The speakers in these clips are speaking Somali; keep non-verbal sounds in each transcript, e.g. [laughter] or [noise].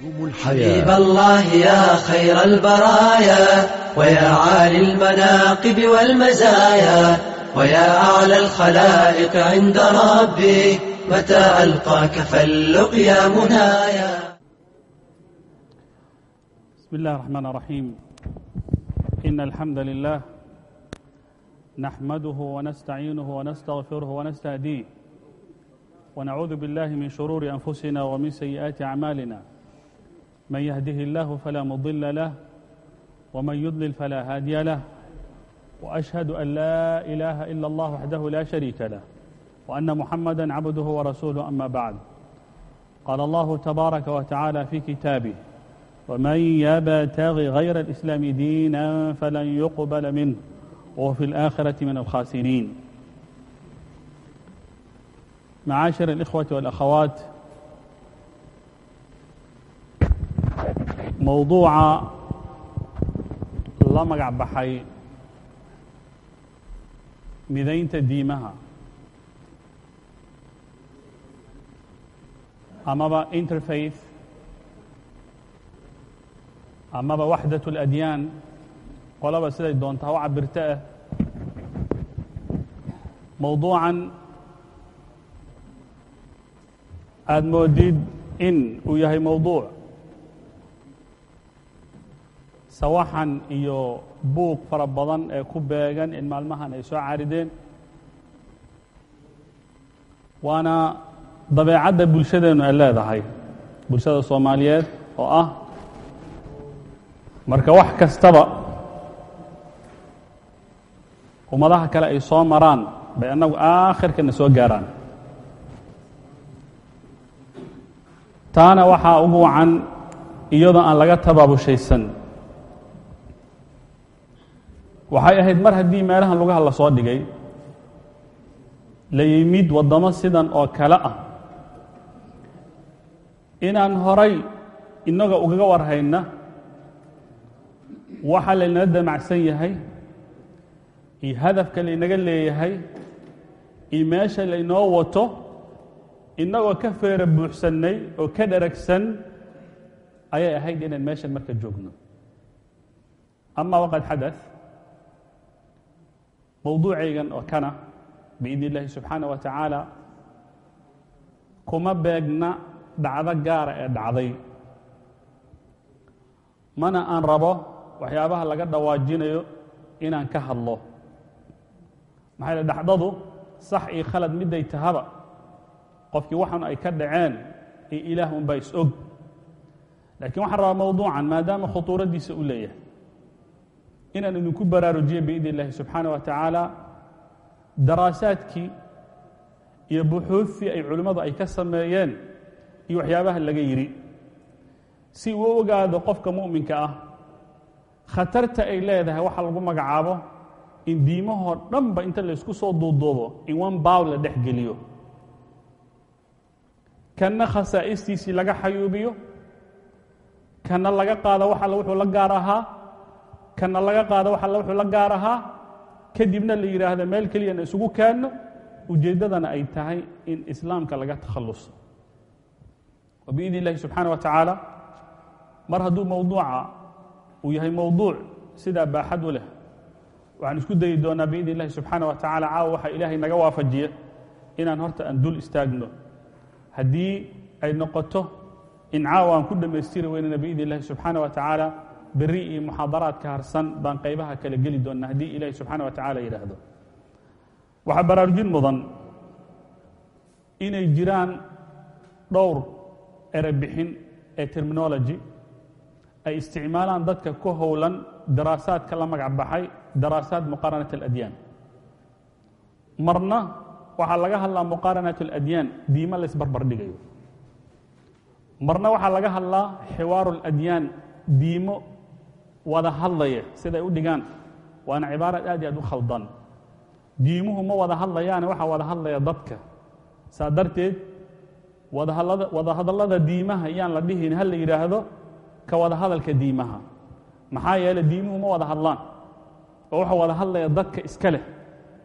حبيب الله يا خير البرايا ويا عالي المناقب والمزايا ويا أعلى الخلائق عند ربي متى ألقاك فاللق يا منايا بسم الله الرحمن الرحيم إن الحمد لله نحمده ونستعينه ونستغفره ونستهديه ونعوذ بالله من شرور أنفسنا ومن سيئات أعمالنا من يهده الله فلا مضل له ومن يضلل فلا هادي له وأشهد أن لا إله إلا الله وحده لا شريك له وأن محمدا عبده ورسوله أما بعد قال الله تبارك وتعالى في كتابه ومن يبتغ غير الإسلام دينا فلن يقبل منه وهو في الآخرة من الخاسرين معاشر الإخوة والأخوات mowduuca la magac baxay midaynta diimaha amaba interfaith amaba waxdaة اladyaan qolaba siday doontaa u cabirto ah. Mowduucan aada moodid in uu yahay mowduuc sawaxan iyo buuq fara badan ee ku beegan in maalmahan ay soo carideen waana dabeecadda bulshadeennu ay leedahay bulshada soomaaliyeed oo ah marka wax kastaba ummadaha kale ay soo maraan bay annagu aakhirkana soo gaaraan. Taana waxaa ugu wacan iyadoo aan laga tabaabushaysan waxay ahayd mar haddii meelahan lugaha la soo dhigay la yimid waddamo sidan oo kale ah. Inaan horay innaga ugaga warhayna waxa laynala damacsan yahay iyo hadafka laynaga leeyahay iyo meesha laynoo wato innagoo ka feera buuxsannay oo ka dheragsan ayay ahayd inaan meeshan marka joogno. Ama waqad xadaث mowduucaygan oo kana biidn illaahi subxaana wa tacaala kuma beegna dhacdo gaara ee dhacday. Mana aan rabo waxyaabaha laga dhawaajinayo inaan ka hadlo. Maxaa yale dhacdadu sax iyo khalad miday tahaba qofkii waxan ay ka dhaceen iyo ilaah unbaa is-og laakiin waxaan rabaa mowduucan maadaama khutuuraddiisa u leeyahay inaan idinku baraarujiyo biidn illaahi subxaana wa tacaala daraasaadkii iyo buxuufii ay culimmadu ay ka sameeyeen iyo waxyaabaha laga yidhi. Si uu ogaado qofka mu'minka ah khatarta ay leedahay waxa lagu magacaabo in diimahoo dhanba inta laysku soo duuduubo in one bow la dhex geliyo. Kanna khasaa'istiisii laga xayuubiyo kanna laga qaado wax alla wuxuu la gaar ahaa kanna laga qaado alla wuxuu la gaar ahaa. Kadibna la yidhaahdo meel keliyana isugu keenno ujeeddadana ay tahay in islaamka laga takhalluso. Wa biidn illahi subxaana wa tacaala. Mar hadduu mowduuca uu yahay mowduuc sidaa baaxad u leh. Waxaan isku dayi doonaa biidn illahi subxaana wa tacala caawa waxaa ilaahay naga waafajiya inaan horta aan dul istaagno. Haddii ay noqoto in caawa aan ku dhammaystiri weynana biidn illahi subxaana wa tacaala beri iyo muxaadaraadka harsan baan qaybaha kale geli doonnaa haddii ilaahi subxaana wa tacala yidhaahdo. Waxaa baraarujin mudan inay jiraan dhowr erebixin ee terminology ay isticmaalaan dadka ku howlan daraasaadka la magac baxay daraasaat muqaaranat aladyaan marna waxaa laga hadlaa muqaaranat aladyaan diimo la isbarbar dhigayo. Marna waxaa laga hadlaa xiwaaru aladyaan diimo wada hadlaya siday u dhigaan waana cibaarad aad iyo aad u khaldan. Diimuhu ma wada hadlayaane waxaa wada hadlaya dadka. Saa darteed wada hadallada diimaha yaan la dhihin ha la yidhaahdo ka wada hadalka diimaha. Maxaa yeeley diimuhu ma wada hadlaan oo waxa wada hadlaya dadka iska leh.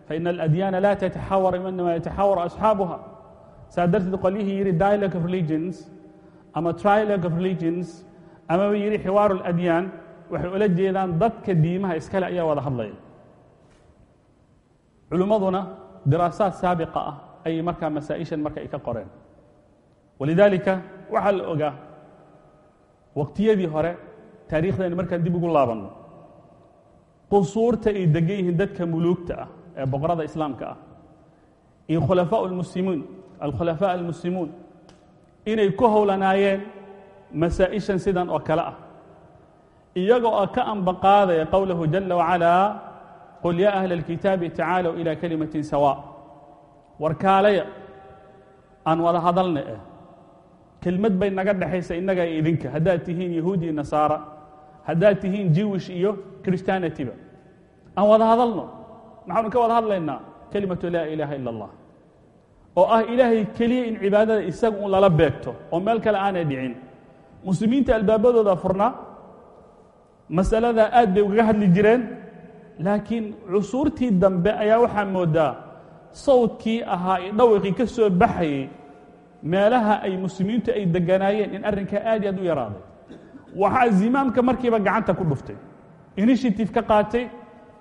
Faina aladyaana laa tataxawar inama yataxawar asxaabuha. Saa darteed qolyihii yidhi dialogue of religions ama trilogue of religions amaba yidhi xiwaaru اladyaan waxay ula jeedaan dadka diimaha iskale ayaa wada hadlaya culimmaduna diraasaad saabiqa ah ayay markaa masaa-ishan marka ay ka qoreen. Walidaalika waxaa la ogaa waqtiyadii hore taariikhdaynu markaan dib ugu laabanno. Qusuurta ay degan yihiin dadka muluugta ah ee boqorada islaamka ah. Iyo khulafaa lmuslimuun alkhulafaa almuslimuun inay ku howlanaayeen masaa-ishan sidan oo kale ah iyagoo oo ka ambaqaadaya qowlahu jala wacalaa qul yaa ahla اlkitaabi tacaalow ilaa kalimatin sawaa warkaalaya aan wada hadalna eh. Kelmad bay naga dhexaysa innaga iyo idinka. Haddaad tihiin yahuud nasaara. Haddaad tihiin jewish iyo christianityba aan wada hadalno. Maxaanu ka wada hadlaynaa? Kelimatu laa ilaaha ila اllah oo ah ilaahay keliya in cibaadada isaga un lala beegto oo meel kale aanay dhicin. Muslimiinta albaabadooda furnaa masaladaa aad bay ugaga hadli jireen laakiin cusuurtii dambe ayaa waxaa moodaa sawdkii ahaa i dhawiqii ka soo baxayey meelaha ay muslimiintu ay deganaayeen in arrinkaa aad iyo aad u yaraaday. Waxaa zimaamka markiiba gacanta ku dhuftay initiative ka qaatay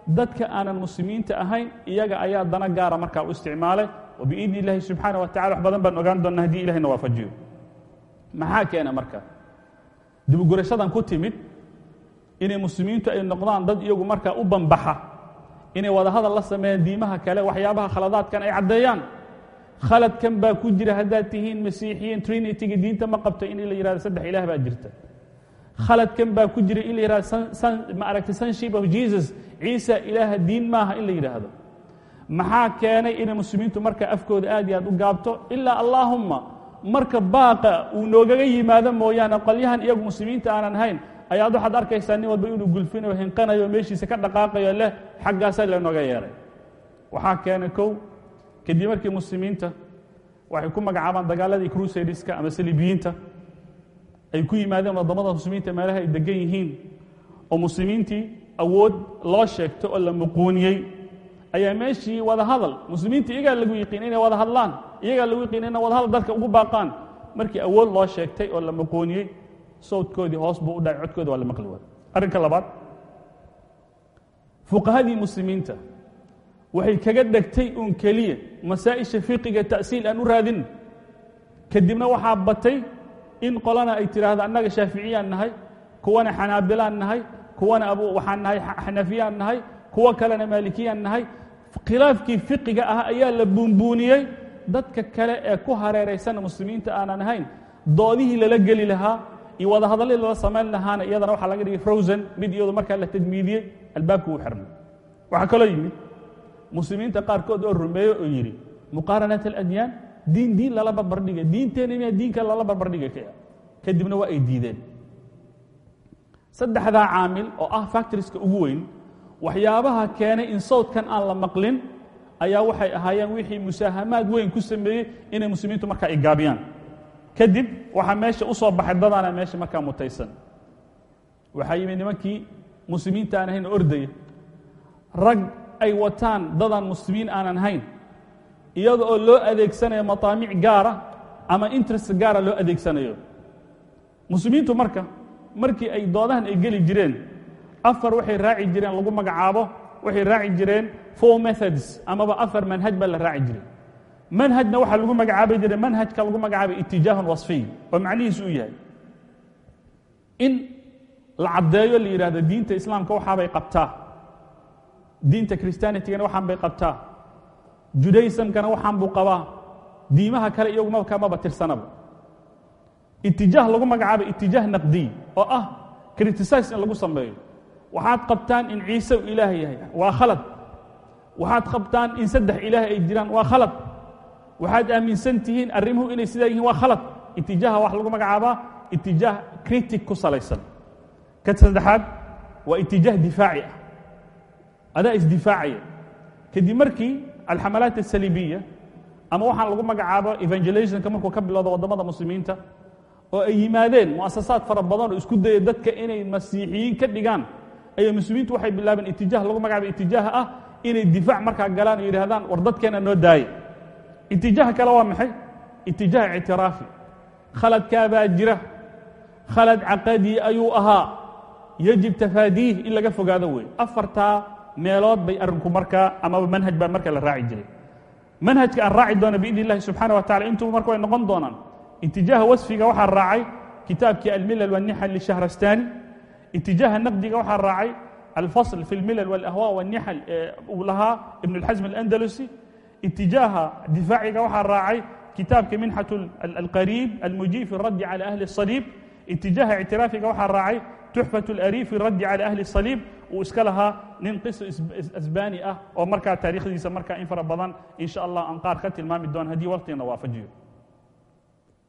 dadka aanan muslimiinta ahayn iyaga ayaa dana gaara markaa u isticmaalay wa biidni illaahi subxaana wa tacala wax badan baan ogaan doonnaa haddii ilahayna waafajiyo. Maxaa keena marka dibugurashadan ku timid inay muslimiintu ay noqdaan dad iyagu markaa u banbaxa inay wada hadal la sameeyaan diimaha kale waxyaabaha khaladaadkan ay caddeeyaan. Khaladkan baa ku jira haddaad tihiin masiixiyiin trinityga diinta ma qabto in la yihahdo saddex ilaah baa jirta. Khaladkan baa ku jira in la yihahdo ma aragtay sonship of jesus. Ciisa ilaaha diin maaha in la yidhaahdo maxaa keenay inay muslimiintu marka afkooda aad iyo aad u gaabto? Ilaa allaahumma marka baaqa uu noogaga yimaado mooyaane qolyahan iyagu muslimiinta aanan hayn ayaad waxaad arkaysaa nin walba inuu gulfinayo hinqanayo meeshiisa ka dhaqaaqayo leh xaggaasaa lanooga yeeray. Waxaa keenay kow kadib markii muslimiinta waxay ku magacaabaan dagaaladii crusadeska ama saliibiyiinta. Ay ku yimaadeen waddamada muslimiinta meelaha ay degan yihiin. Oo muslimiintii awood loo sheegto oo la muquuniyey. Ayaa meeshii wada hadal muslimiinta iyagaa lagu yiqiin inay wada hadlaan iyagaa lagu yiqiin inay wada hadal dadka ugu baaqaan. Markii awood loo sheegtay oo la muquuniyey sawdkoodii hoos buu u dhacay codkooda waa la maqli waay arrinka labaad fuqahadii muslimiinta waxay kaga dhegtay uun keliya masaa'isha fiqiga ta'siil aan u raadin. Kadibna waxaa batay in qolana ay tidhaahdo annaga shaaficiyaan nahay kuwana xanaabilaan nahay kuwana waxaan nahay xanafiyaan nahay kuwo kalena maalikiyaan nahay. Khilaafkii fiqiga ah ayaa la buunbuuniyey. Dadka kale ee ku hareeraysan muslimiinta aanan ahayn doodihii lala geli lahaa iyo wada hadalladii lala samayn lahaana iyadana waxaa laga dhigay frozen mid iyadu markaa la tadmiidiyey albaabku uu xirmay waxaa kaloo yimid muslimiinta qaarkood oo rumeeye oo yidhi muqaaranat aladyaan diin diin lala barbardhiga diinteena miya diinka lala barbardhiga kadibna waa ay diideen. Saddexdaa caamil oo ah factoriska ugu weyn waxyaabaha keenay in sawdkan aan la maqlin ayaa waxay ahaayeen wixii musaahamaad weyn ku sameeyey inay muslimiintu markaa ay gaabiyaan kadib waxaa meesha u soo baxay dadaana meesha markaa mutaysan. Waxaa yimid nimankii muslimiinta aan ahayn ordaya. Rag ay wataan dadaan muslimiin aanan hayn iyada oo loo adeegsanayo mataamic gaara ama interest gaara loo adeegsanayo. Muslimiintu marka markii ay doodahan ay geli jireen afar waxay raaci jireen lagu magacaabo waxay raaci jireen four methods amaba afar manhaj baa la raaci jiray manhajna waxaa lagu magacaabi jiray manhajka lagu magacaabay itijaahun wasfiy oo macnihiisu u yahay in la caddeeyo la yidhaahdo diinta islaamka waxaabay qabtaa. Diinta christianitigana waxaan bay qabtaa. Judaismkana waxaan buu qabaa. Diimaha kale iyaguma kamaba tirsanaba. Itijaah lagu magacaabay itijaah naqdiy oo ah criticise in lagu sameeyo. Waxaad qabtaan in ciise uu ilaah yahay waa khalad. Waxaad qabtaan in saddex ilaah ay jiraan waa khalad waxaad aaminsan tihiin arrimuhu inay sidaa yihiin waa khalad. Itijaaha wax lagu magacaabaa itijaah critic ku salaysan. Ka saddexaad waa itijaah difaaci ah. Adaa isdifaacaya kadib markii alxamalaat asaliibiya ama waxaan lagu magacaabo evangelismka markuu ka bilowdo waddamada muslimiinta oo ay yimaadeen muasasaad fara badan oo isku daya dadka inay masiixiyiin ka dhigaan ayaa muslimiintu waxay bilaabeen itijaah lagu magacaabo itijaaha ah inay difaac markaa galaan oo yidhahdaan war dadkeena noo daaya itijaaha kale waa maxay itijaah ictiraafi khaladkaabaa jira khalad caqadii ayuu ahaa yajib tafaadiih in laga fogaado wey afartaa meelood bay arrinku markaa amaba manhaj baa marka la raaci jiray manhajka aan raaci doona biidn illahi subxana wa tacala intuu marka way noqon doonaan itijaaha wasfiga waxaa raacay kitaabkii almilal wالnixal lishahrastani itijaaha naqdiga waxaa raacay alfasl fi اlmilal wاlahwa wالnixal uu lahaa ibn اlxasm اlandalusi itijaaha difaaciga waxaa raacay kitaabka minxat alqariib almujiib fi raddi cala ahli saliib itijaaha ictiraafiga waxaa raacay tuxfat alariif fi raddi cala ahli saliib uu iska lahaa nin qiso asbaani ah oo markaa taarikhdiisa markaa in fara badan in sha allah aan qaar ka tilmaami doon haddii waqtiina waafajiyo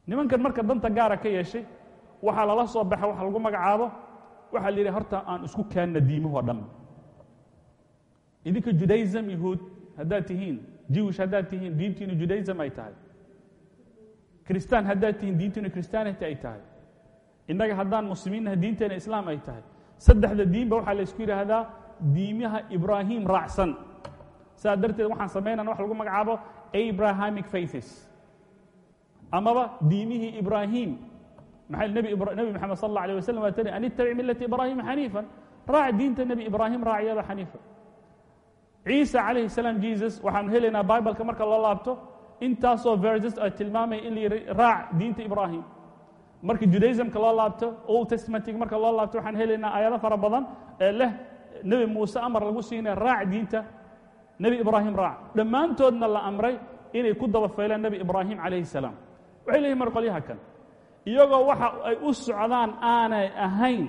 nimankan marka danta gaara ka yeeshay waxaa lala soo baxa waxa lagu magacaabo waxaa la yidhi horta aan isku jewish haddaad tihiin diintiinu judaism ay tahay. Kristaan haddaad tihiin diintiinu christianity ay tahay. Innaga haddaan muslimiinnaha diinteena islaam ay tahay. Saddexda diinba waxaa la ysku yidhaahdaa diimaha ibraahim raacsan. Saa darteed waxaan samaynana wax lagu magacaabo abrahamic faithes. Amaba diimihii ibraahim. Maxay nebi moxamed sal alla alيه waslm waa tani an ittabic millata ibraahima xaniifan raac diinta nebi ibraahim raaciyada xaniifa ciisa calayhi salaam jesus waxaanu helaynaa bibaleka marka loo laabto. Intaasoo verses ay tilmaamaya in la yidhi raac diinta ibraahim. Marka judaismka loo laabto old testamentig marka loo laabto waxaan helaynaa aayado fara badan ee leh nebi muuse amar lagu siinaya raac diinta nebi ibraahim raac. Dhammaantoodna la amray inay ku daba faylaan nebi ibraahim calayhi salaam. Waxay leeyihiin mar qolyaha kan. Iyagoo waxa ay u socdaan aanay ahayn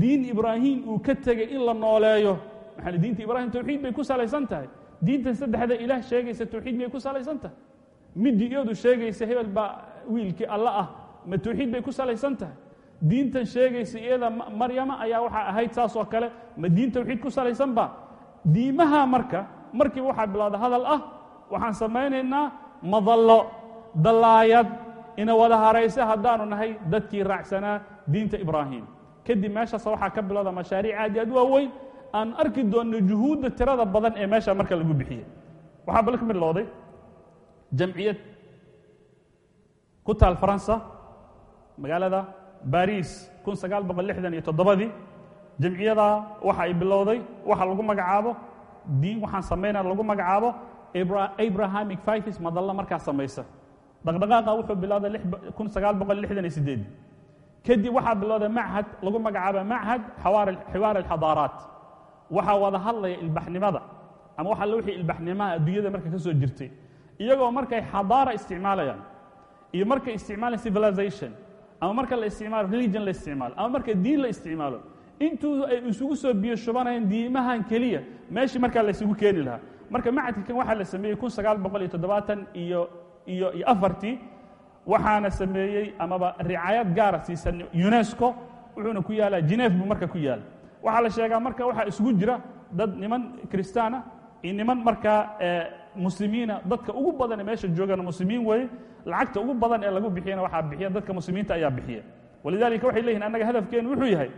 diin ibraahim uu ka tegay in la nooleeyo maxaa diinta ibraahim tawxiid bay ku salaysan tahay. Diintan saddexda ilaah sheegaysa tawxiid miyay ku salaysan tahay. Midii iyadu sheegaysa hebel baa wiilkii alla ah ma tawxiid bay ku salaysan tahay. Diintan sheegaysa iyada maryama ayaa waxaa ahayd saas oo kale ma diin tawxiid ku salaysan ba? Diimaha marka markiiba waxaa bilowda hadal ah waxaan samaynaynaa madallo dallaayad ina wada haraysa haddaanu nahay dadkii raacsanaa diinta ibraahim. Kadib meeshaas waxaa ka bilowda mashaariic aad i aad waaweyn aan arki doonno juhuudda tirada badan ee meesha marka lagu bixiyey waxaa bal ka bilowday jamciyad ku taal faransa magaalada iyo toddobadii. Jamciyadaa waxa ay bilowday waxa lagu magacaabo diin waxaan samaynaa lagu magacaabo abrahamic fitis madalla markaa samaysa. Dhaqdhaqaaqa wuxuu bilowday kadib waxaa bilowday machad lagu magacaaba machad xiwaar alxadaaraat waxaa wada hadlaya ilbaxnimada ama waxa la wixii ilbaxnimaha adduunyada marka ka soo jirtay. Iyagoo markay xadaara isticmaalayaan iyo markay isticmaalaan civilization ama marka la isticmaalo religion la isticmaalo ama marka diin la isticmaalo intuu ay isugu soo biyo shubanayaan diimahan keliya meeshii markaa la keeni lahaa. Marka machadka kan waxaa la sameeyey kun sagaal boqol iyo toddobaatan iyo iyo iyo afartii waxaana sameeyey amaba ricaayad gaara siisan unesco wuxuuna ku yaalaa genef buu marka ku yaalla waxaa la sheegaa marka waxaa isugu jira dad niman kristaana iyo niman markaa muslimiina dadka ugu badan ee meesha joogana muslimiin weeye lacagta ugu badan ee lagu bixiyana waxaa bixiya dadka muslimiinta ayaa bixiya walidaalika waxay leeyihin annaga hadafkeenu wuxuu yahay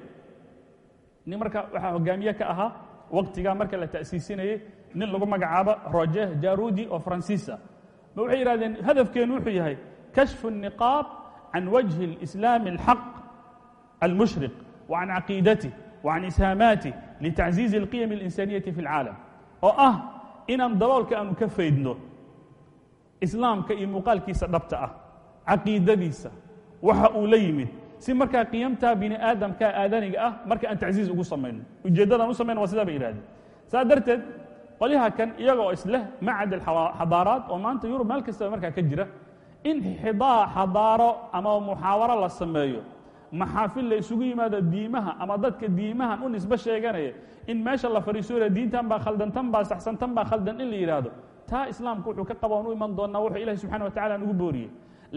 nin marka waxaa hogaamiye ka ahaa waqtigaa marka la ta'siisinayey nin lagu magacaabo roger jarudi oo faransiisa ma waxay yidhahdeen hadafkeenu wuxuu yahay kashfu الniqaab can wajhi اlislaami اlxaq almushriq wa can caqiidatih wa can ishaamaatih litacziizi اlqiyam اlinsaaniyati fi اlcaalam oo ah inaan daboolka aanu ka faydno islaamka iyo muuqaalkiisa dhabta ah caqiidadiisa waxa uu la yimid si markaa qiyamtaa bini aadamka aadaniga ah marka aan tacziiz ugu samayno ujeeddadaan u samayno waa sidaa bay yihahdeen saa darteed qolyaha kan iyaga oo isleh macad alxadaaraat oo maanta yurub meel kastaba markaa ka jira in xadaaro ama muxaawaro la sameeyo maxaafil la isugu yimaado diimaha ama dadka diimahan u nisbe sheeganaya in meesha la fadhiisoya diintan baa khaldan tan baa saxsan tan baa khaldan in la yidhaahdo taa islaamku wuxuu ka qaba aan u iman doonaa wuxuu ilahi subxana wa tacala nugu booriyey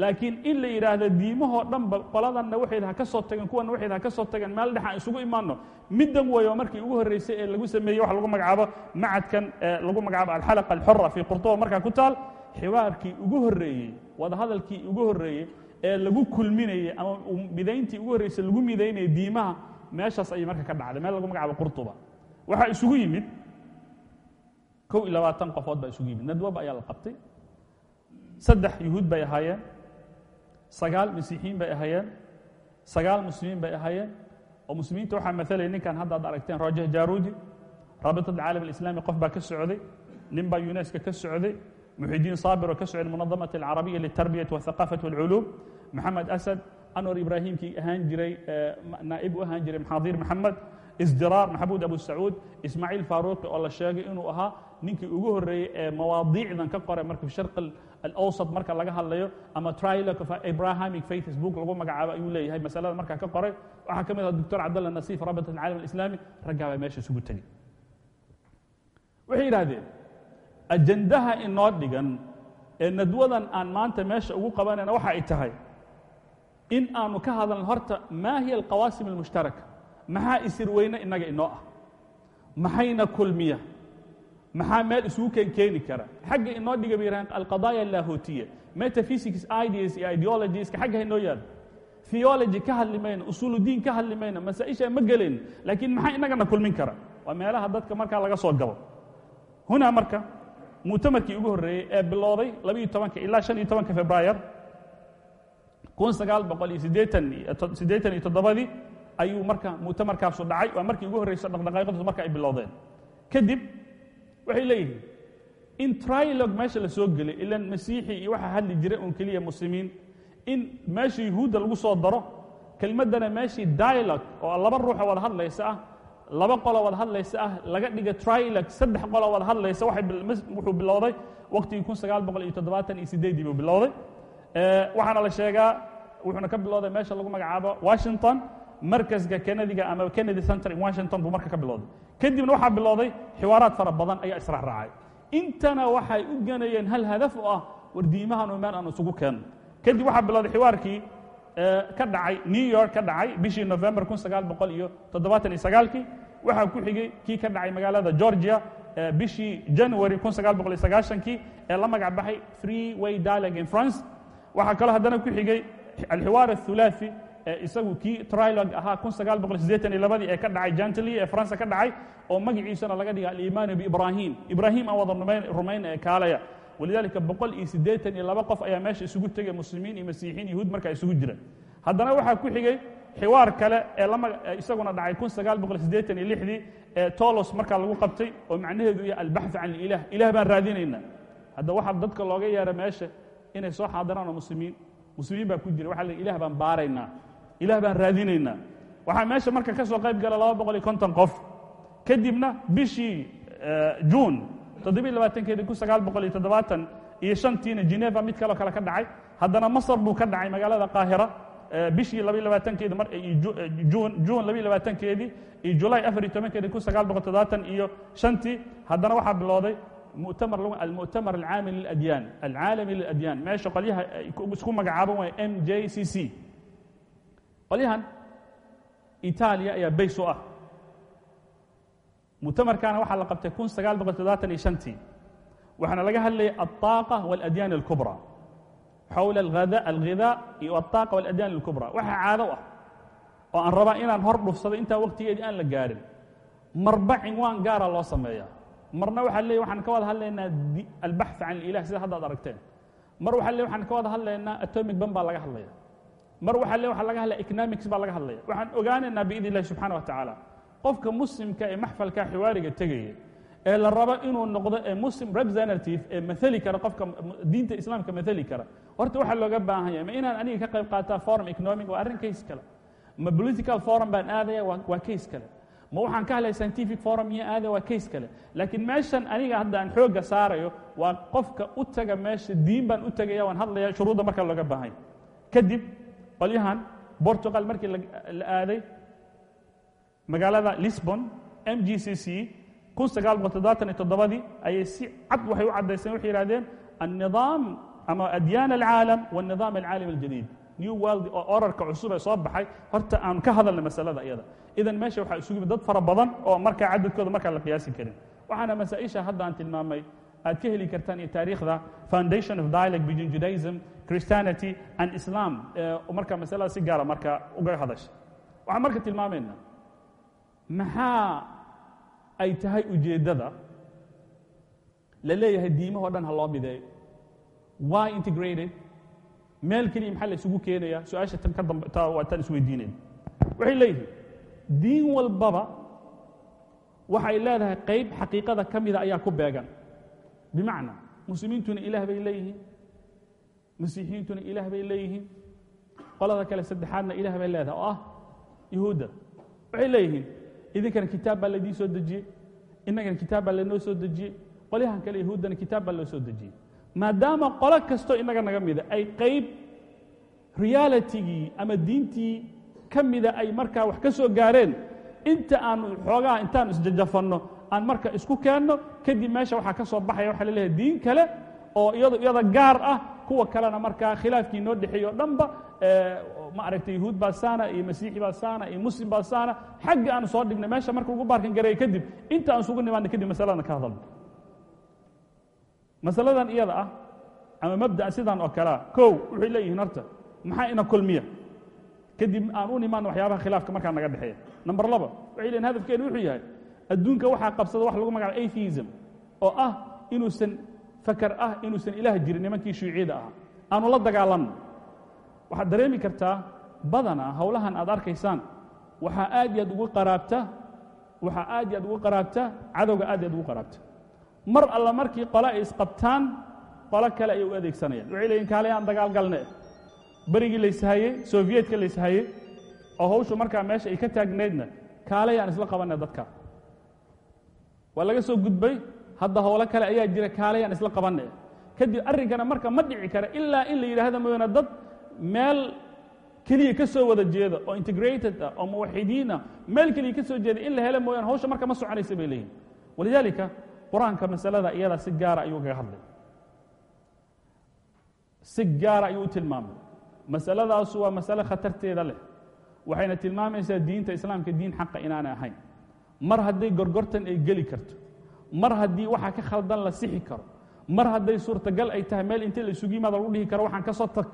laakiin in la yidhaahdo diimahoo dhanba qoladanna waxayda ha ka soo tageen kuwanna waxayda ha ka soo tageen meel dhex isugu imaanno middan weeyo markii ugu horreysay ee lagu sameeyey waxa lagu magacaabo macadkan lagu magacaabo alxalaqa alxura fii qurtuba markaa ku taal xiwaarkii ugu horreeyey wadahadalkii ugu horreeyey ee lagu kulminayey ama midayntii ugu horreysay lagu midaynayay diimaha meeshaas ayay marka ka dhacday. Meel lagu magacaabo qurtuba. Waxaa isugu yimid kow iyo labaatan qofood baa isugu yimid. Nadwaba ayaa la qabtay. Saddex yuhuud bay ahaayeen. Sagaal masiixiyiin bay ahaayeen. Sagaal muslimiin bay ahaayeen. Oo muslimiinta waxaa matalaya ninkan hadda ad aragteen rojah jaruudi raabitat alcaalam alislaami qof baa ka socday. Nin baa uneska ka socday. Muxidiin saabir oo ka socday munadamat alcarabiya liltarbiyati waاthaqaafati walculuum maxamed asad anwar ibraahimkii ahaan jiray naa'ib u ahaan jiray maxaadiir maxamed isdiraar maxamuud abu sacuud ismaaciil faaruuqi oo la sheegay inuu ahaa ninkii ugu horreeyey ee mawaadiicdan ka qoray marka sharq alawsat marka laga hadlayo ama trilog of abrahamic faiths book lagu magacaabo ayuu leeyahay masalada markaa ka qoray waxaa ka mid ah doctor cabdalla nasiif rabat alcaalam alislaami raggaa baa meesha isugu tegey waxay yidhaahdeen ajandaha inoo dhigan ee nadwadan aan maanta meesha ugu qabanayna waxa ay tahay in aanu ka hadalno horta maa hiya alqawaasim almushtaraka maxaa isir weyne innaga inoo ah? Maxayna kulmiya? Maxaa meel isugu keen keeni kara? Xagga inoo dhiga bay yidhahdeen alqadaaya allaahootiya metaphysics ideas iyo ideologieska xagga inoo yaalo theology ka hadli mayno usuuludiin ka hadli mayno masaa-isha ma gelayno laakiin maxaa innagana kulmin kara? Waa meelaha dadka markaa laga soo gabo. Hunaa marka muctamarkii ugu horreeyey ee bilowday labiiyo tobanka ilaa shan iyo tobanka februayar ayuu marka muctamarkaasu dhacay. Waa markii ugu horreyso dhaqdhaqaaqadiisu marka ay bilowdeen kadib waxay leeyihiin in trilog meesha la soo gelay ilan masiixi iyo waxaa hadli jiray un keliya muslimiin in meesha yuhuudda lagu soo daro kelmaddana meeshii dialog oo laba ruuxoo wada hadlaysa ah laba qoloo wada hadlaysa ah laga dhiga trilog saddex qoloo wada hadlaysa wuxuu bilowday waqtigii kun sagaal boqol iyo toddobaatan iyo sideeddii buu bilowday waxaana la sheegaa wuxuuna ka bilowday meesha lagu magacaabo washington markaska kenadiga ama kennedy center in washington buu marka ka bilowday. Kadibna waxaa bilowday xiwaaraad fara badan ayaa israacraacay intana waxay u ganayeen hal hadaf oo ah wardiimahan oo meel aan isugu keenno kadib waxaa bilowday xiwaarkii ka dhacay new york ka dhacay bishii november sagaalkii. Waxaa ku xigay kii ka dhacay magaalada georgia bishii january sagaashankii ee la magac baxay free way dialog in france waxaa kaloo haddana ku xigay alxiwaar athulaathi isagu kii trilog ahaa kun sideetan iyo ee ka dhacay jantli ee faransa ka dhacay oo magaciisana laga dhiga aliimaanu biibrahim ibrahim. Aan wada rumayna ee kaalaya. Walidaalika boqol iyo iyo qof ayaa meesha isugu tegay muslimiin iyo masiixiin yahuud markaa isugu jira haddana waxaa ku xigay xiwaar kale ee isaguna dhacay kun sagaal boqol siddeetan iyo lixdii ee tolos markaa lagu qabtay oo macnaheedu yahay albaxu can lilah. Ilah baan raadinaynaa hadda waxaa dadka looga yeera meesha inay soo xaadiraan oo muslimiin. Muslimiin baa ku jira waxa la ilah baan baaraynaa. Ilah baan raadinaynaa. Waxaa meesha marka ka soo qayb gala laba boqol iyo konton qof. Kadibna bishii juun toddobiy labaatankeedii kun sagaal boqol iyo toddobaatan iyo geneva mid kaloo kale ka dhacay. Haddana masar buu ka dhacay magaalada qaahira bishii labiy labaatankeedi mar juun labiy labaatankeedii iyo julaay afar iyo tobankeedii kun sagaal iyo shantii. Haddana waxaa bilowday muctamar almuctamar alcaami liladyaan alcaalami liladyaan meesha qolyaha isku magacaaban waaya m j c c qolyahan itaaliya ayaa bays u ah muctamarkaana waxaa la qabtay kun sagaal boqol toddobaatan iyo shantii waxaana laga hadlayay alطaaqa waاladyaan اlkubra xowla alghidaa iyo alطaaqa waاladyaan اlkubra waxaa caado ah oo aan rabaa inaan hor dhufsado intaan waqtigeedii aan la gaarin marba cinwaan gaara loo sameeyaa marna waxaa leey waxaan ka wada hadlaynaa albaxث can اlilah sida hadda ad aragteen. Mar waxaa le waxaan ka wada hadlaynaa atomic ban laga hadlaya mar waxaa le waxaa laga hadlaya economics baa laga hadlaya waxaan ogaanaynaa biidn illahi subxana wa tacaala qofka muslimka ee maxfalka xiwaariga tegaya ee la rabo inuu noqdo ee muslim representative ee maali kara qofka diinta islaamka maali kara. Horta waxaa looga baahan yahay ma inaan aniga ka qayb qaataa forum economic waa arrin case kale. Ma political forum baan aadaya waa case kale ma waxaan ka hadlaya scientific forum iyo aada waa kays kale. Laakiin meeshan aniga hadda aan xoogga saarayo waa qofka u taga meesha diin baan u tegaya waan hadlaya shuruudda marka laga baahaya kadib qolyahan bortugal markii la aaday magaalada lisbon m g c c ii ayay si cad waxay u caddayseen waxay yihahdeen annidaam ama adyaan alcaalam wاnnidaam alcaalam اljadiid new world oo cusub ee soo baxay. Horta aanu ka hadalna masalada iyada idan meesha waxaa isugu yimid dad fara badan oo markaa cadadkooda markaa la qiyaasi karin. Waxaana masaa-isha hadda aan tilmaamay aad ka heli kartaan iyo taariikhda foundation of dialogue between judaism christianity and islam marka masalada si gaara marka uga hadasha. Waxaan marka tilmaamaynaa maxaa ay tahay ujeeddada la leeyahay diimahoo dhan ha loo mideeyo why integrated? Meel keliya maxaa la isugu keenaya su'aasha tan ka dambe waa tan isweydiinayna. Waxay leeyihiin diin walbaba waxay leedahay qayb xaqiiqada ka mida ayaa ku beegan. Bimacnaa muslimiintuna ilaah bay leeyihiin masiixiyiintuna ilaah bay leeyihiin qolada kale saddexaadna ilaah bay leedahay. Oo ah yuhuudda waxay leeyihiin idinkana kitaab baa laydii soo dejiyey innagana kitaab baa laynoo soo dejiyey qolyahan kale yahuuddana kitaab baa loo soo dejiyey. Maadaama qolo kastoo innaga naga mida ay qayb realitigii ama diintii ka ay markaa wax ka soo gaareen. Inta aanu xoogaha intaanu isjajafanno aan marka isku keenno kadib meesha waxaa ka soo baxaya waxaa la leeyahay diin kale oo iyado iyada gaar ah. Kuwa kalena markaa khilaafkii noo dhexeeyo o dhanba ma aragtay yahuud baa saana iyo masiixi baa saana iyo muslim baa saana. Xagga aanu soo dhignay meesha marka ugu baarkan gareeya kadib inta aan isugu nimaadna kadib masaladan ka hadalno. Masaladan iyada ah ama mabda'a sidan oo kalea kow waxay leeyihiin horta maxaa ina kulmiya kadib aan u nimaano waxyaabaha khilaafka markaa naga dhexeeya number laba waxay leeyihiin hadafkeenu wuxuu yahay adduunka waxaa qabsada wax lagu magacaabo atheism oo ah inuusan fakar ah inuusan ilaah jirin nimankii shuuciyada ahaa. Aanu la dagaalanno. Waxaad dareemi kartaa badanaa howlahan aad arkaysaan waxaa aad iyo aad ugu qaraabta waxaa aad iyo aad ugu qaraabta cadowga aad iyo aad ugu qaraabta. Mar alla markii qole ay isqabtaan qolo kale ayay u adeegsanayaan. Waxay leeyihiin kaale aan dagaal galne berigii layshayey sofiyeetka layshayey oo hawshu markaa meesha ay ka taagnaydna kaalay aan isla qabanay dadka. Waa laga soo gudbay hadda howlo kale ayaa jira kaalay aan isla qabanay kadib arrinkana marka ma dhici kara ilaa in la yidhaahda mooyaane dad meel keliya ka soo wada jeeda oo integrated ah oo muwaxidiin ah meel keliya ka soo jeeda in la helo mooyaane hawsha marka ma soconaysa bay leeyihiin walidaalika qur'aanka masalada iyada si gaara ayuu kaga hadlay. Si gaara ayuu u tilmaamay masaladaasu waa masale khatarteeda leh. Waxayna tilmaamaysaa diinta islaamka diin xaqa inaanay ahayn. Mar hadday gorgortan ay geli karto mar haddii waxaa ka khaldan la sixi karo mar hadday suurtagal ay tahay meel inta la isugu yimaada lagu dhihi karo waxaan ka soo tag.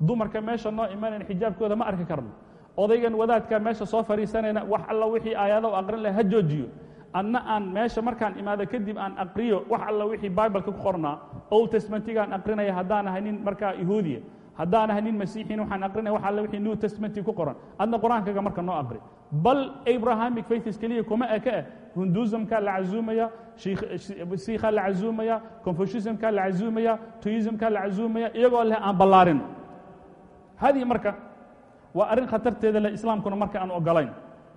Dumarka meesha noo imanayn xijaabkooda ma arki karno. Odaygan wadaadka meesha soo fadhiisanayna wax alla wixii aayado aqrin leh ha joojiyo. Anna aan meesha markaan imaado kadib aan aqriyo wax alla wixii bibaleka ku qornaa old testmentigaan aqrinaya haddaan ahay nin markaa yahuudiya haddaan ahay nin masiixiin waxaan aqrinaya wax alla wixii new testamentii ku qoran. Adna qur'aankaga marka noo aqri. Bal abrahamic faiths keliya kuma eka ah. Hinduismkaa la cazuumaya siikhaa la cazuumaya confuciismkaa la cazuumaya tuismkaa la cazuumaya iyagoo leh aan ballaarin haddii marka waa arrin khatarteeda leh islaamkuna marka aan ogolayn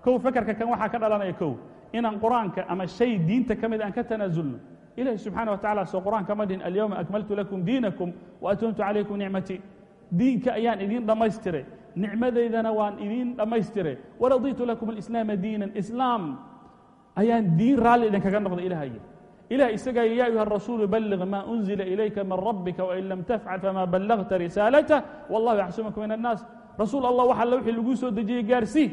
kow fekerka kan waxaa ka dhalanaya kow inaan qur'aanka ama shay diinta ka mid aan ka tanaasulno ilahi subxaana wa tacala soo qur'aanka ma dhihin alyowma akmaltu lakum diinakum wa atumtu calaykum nicmatii diinka ayaan idiin dhammaystiray nicmadaydana waan idiin dhammaystiray waradiitu lakum alislaama diinan. Islaam ayaan diin raalli idinkaga noqday ilaha yidhi ilah isagaa ya ayuha rasuulu balliq maa unzila ilayka min rabbika wain lam tafcal fama ballagta risaalatah wallahu yaxsumuka min annaas. Rasuul allah wax alla wixii laguu soo dejiyey gaarsii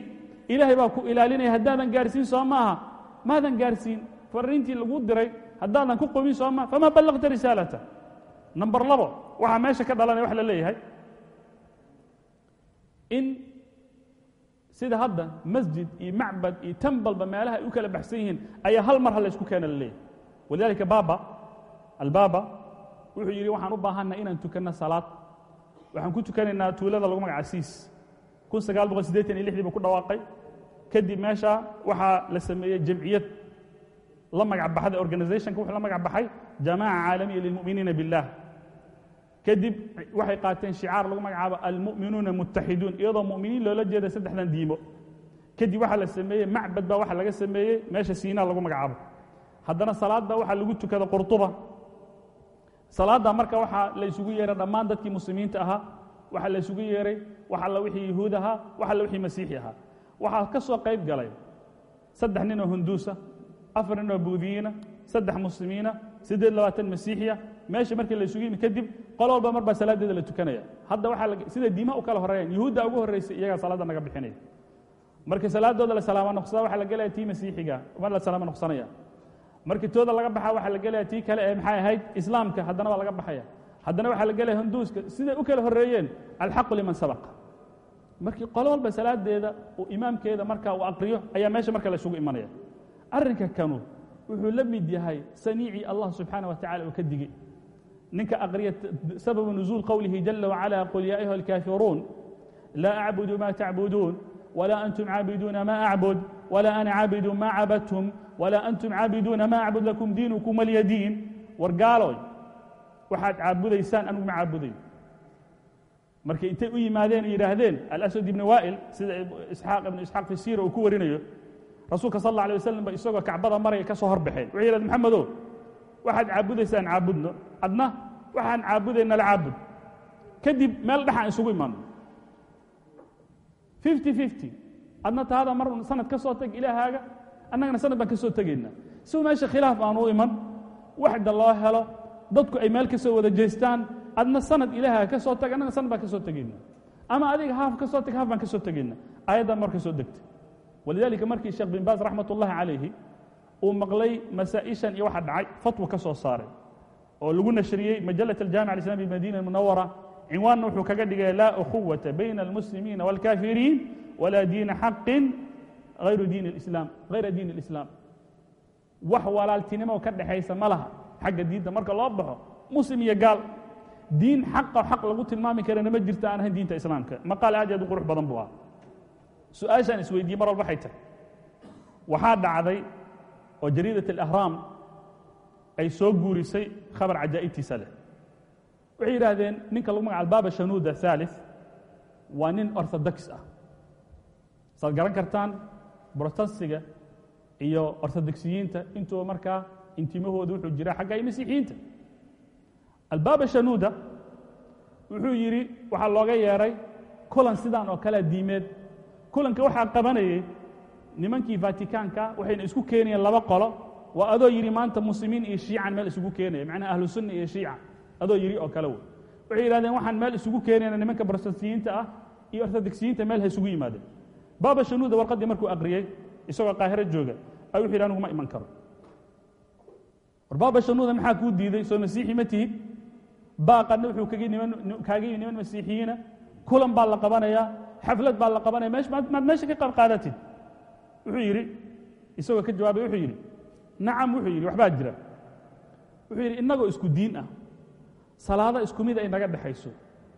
ilaahay baa ku ilaalinaya haddaadan gaarsiin soo maaha. Maadan gaarsiin. Fariintii lagu diray haddaadan ku qomin soo maaha. Fama ballagta risaalata. Number labo waxaa meesha ka dhalanaya wax la leeyahay in sida hadda masjid iyo macbad iyo tembalba meelaha ay u kala baxsan yihiin ayaa hal mar ha laysku keena la leeyahay walidaalika baaba albaaba wuxuu yidhi waxaan u baahanna inaan tukanno salaad. Waxaan ku tukanaynaa tuulada lagu magaca siis buu ku dhawaaqay. Kadib meesha waxaa la sameeyey jamciyad la magac baxday organizationka wuxuu la magac baxay jamaaca caalamiya lilmu'miniina billah kadib waxay qaateen shicaar lagu magacaabo almu'minuuna muttaxiduun iyadoo mu'miniin loola jeeda saddexdan diimo kadib waxaa la sameeyey macbad baa waxa laga sameeyey meesha siinaa lagu magacaabo. Haddana salaad baa waxaa lagu tukada qurtuba. Salaadda marka waxaa la isugu yeeray dhammaan dadkii muslimiinta ahaa waxaa la isugu yeeray wax alla wixii yahuud ahaa wax alla wixii masiixi ahaa. Waxaa ka soo qayb galay saddex nin oo hunduusa afar nin oo buudiyiina saddex muslimiina siddeed labaatan masiixiya meesha markii la isugu yimi kadib qol walba mar baa salaadeeda la tukanaya. Hadda waxaa sida diimaha u kala horeeyaan yuhuudda ugu horraysay iyagaa salaadda naga bixinaya. Markii salaadooda la salaamo noqsada waxaa la gelaya tii masiixiga mar la salaamo noqsanaya markii tooda laga baxaa waxaa la gelaya tii kale ee maxay ahayd islaamka haddana waa laga baxaya. Haddana waxaa la gelaya hunduuska siday u kala horreeyeen alxaqu liman sabaqa markii qolo walba salaadeeda uu imaamkeeda markaa uu aqriyo ayaa meesha marka la isugu imanaya. Arrinka kanu wuxuu la mid yahay saniicii allah subxaana wa tacala uu ka digey ninka aqriya sababu nuزuul qowlihi jala wacala qul ya ayuha اlkaafiruun laa acbudu ma tacbuduun walaa antum caabiduuna ma acbud walaa ana caabidu ma cabadtum walaa antum caabiduuna ma acbud lakum diinukum walya diin war gaaloy waxaad caabudaysaan anigu ma caabudayo markay intay u yimaadeen o yidhaahdeen alaswad ibni waa'il sida isxaaq ibnu isxaaq fi siira uu ku warinayo rasuulka sal alla alay wasalam ba isagoo kacbada maraya ka soo horbaxeen wuxuu yidhahd maxamedow waxaad caabudaysaan adna waxaan caabudayna la caabud. Kadib meel dhexaan isugu imaano. fifty fifty. Adna taada mar sanad ka soo teg ilaahaaga annagana sanad baan ka soo tegaynaa. Si meesha khilaaf aan u iman waxda loo helo dadku ay meel ka soo wada jeestaan adna sanad ilaahaaga ka soo teg annaga sanad baan ka soo tegaynaa. Ama adiga haaf ka soo teg haaf baan ka soo tegaynaa. Aayaddan marka soo degtay. Walidaalika markii sheekh bin baas raxmat ullahi calayhi uu maqlay masaa'ishan iyo waxa dhacay fatwa ka soo saaray oo lagu nashriyey majalat aljaamica alislami bimadiina munawara cinwaanna wuxuu kaga dhigay laa ukhuwata bayna almuslimiina wاlkaafiriin walaa diina xaqin hayru diin اlislaam hayra diin اlislaam wax walaaltinimo ka dhexaysa ma laha xagga diinta marka loo baxo muslim iyo gaal diin xaqa xaq lagu tilmaami karana ma jirta aan ahayn diinta islaamka maqaal aad aad u qurux badan buu ah su-aashaan isweydiiyey mar walba waxay tahay waxaa dhacday oo jariidat alahraam ay soo guurisay khabar cajaa'ibtiisa leh. Waxay yidhaahdeen ninka lagu magaca albaaba shanuuda haalith waa nin orthodox ah. Saad garan kartaan brotestansiga iyo orthodoxiyiinta intuba markaa intimahooda wuxuu jiraa xagga ay masiixiyiinta. Albaaba shanuuda wuxuu yidhi waxaa looga yeedhay kulan sidaan oo kalea diimeed. Kulanka waxaa qabanayay nimankii vatikaanka waxayna isku keenayeen laba qolo waa adoo yidhi maanta muslimiin iyo shiican meel isugu keenaya macnaha ahlu sunna iyo shiica adoo yidhi oo kale wey. Waxay yidhahdeen waxaan meel isugu keenayna nimanka brotestansiyiinta ah iyo orthodoxiyiinta meel ha isugu yimaadeen. Baaba shanuuda warqaddii markuu aqriyey isagoo qaahiro jooga ay wuxu yidhi anigu ma iman karo. War baaba shanuuda maxaa kuu diiday? Soo masiixi ma tihid? Baaqanna wuxuu kagi niman kaaga yimi niman masiixiyiina kulan baa la qabanayaa xaflad baa la qabanaya maad meesha ka qayb qaadatid wuxuu yidhi isagoo ka jawaabay wuxuu yidhi nacam wuxuu yidhi waxbaa jira. Wuxuu yidhi innagoo isku diin ah salaado isku mid ay naga dhexayso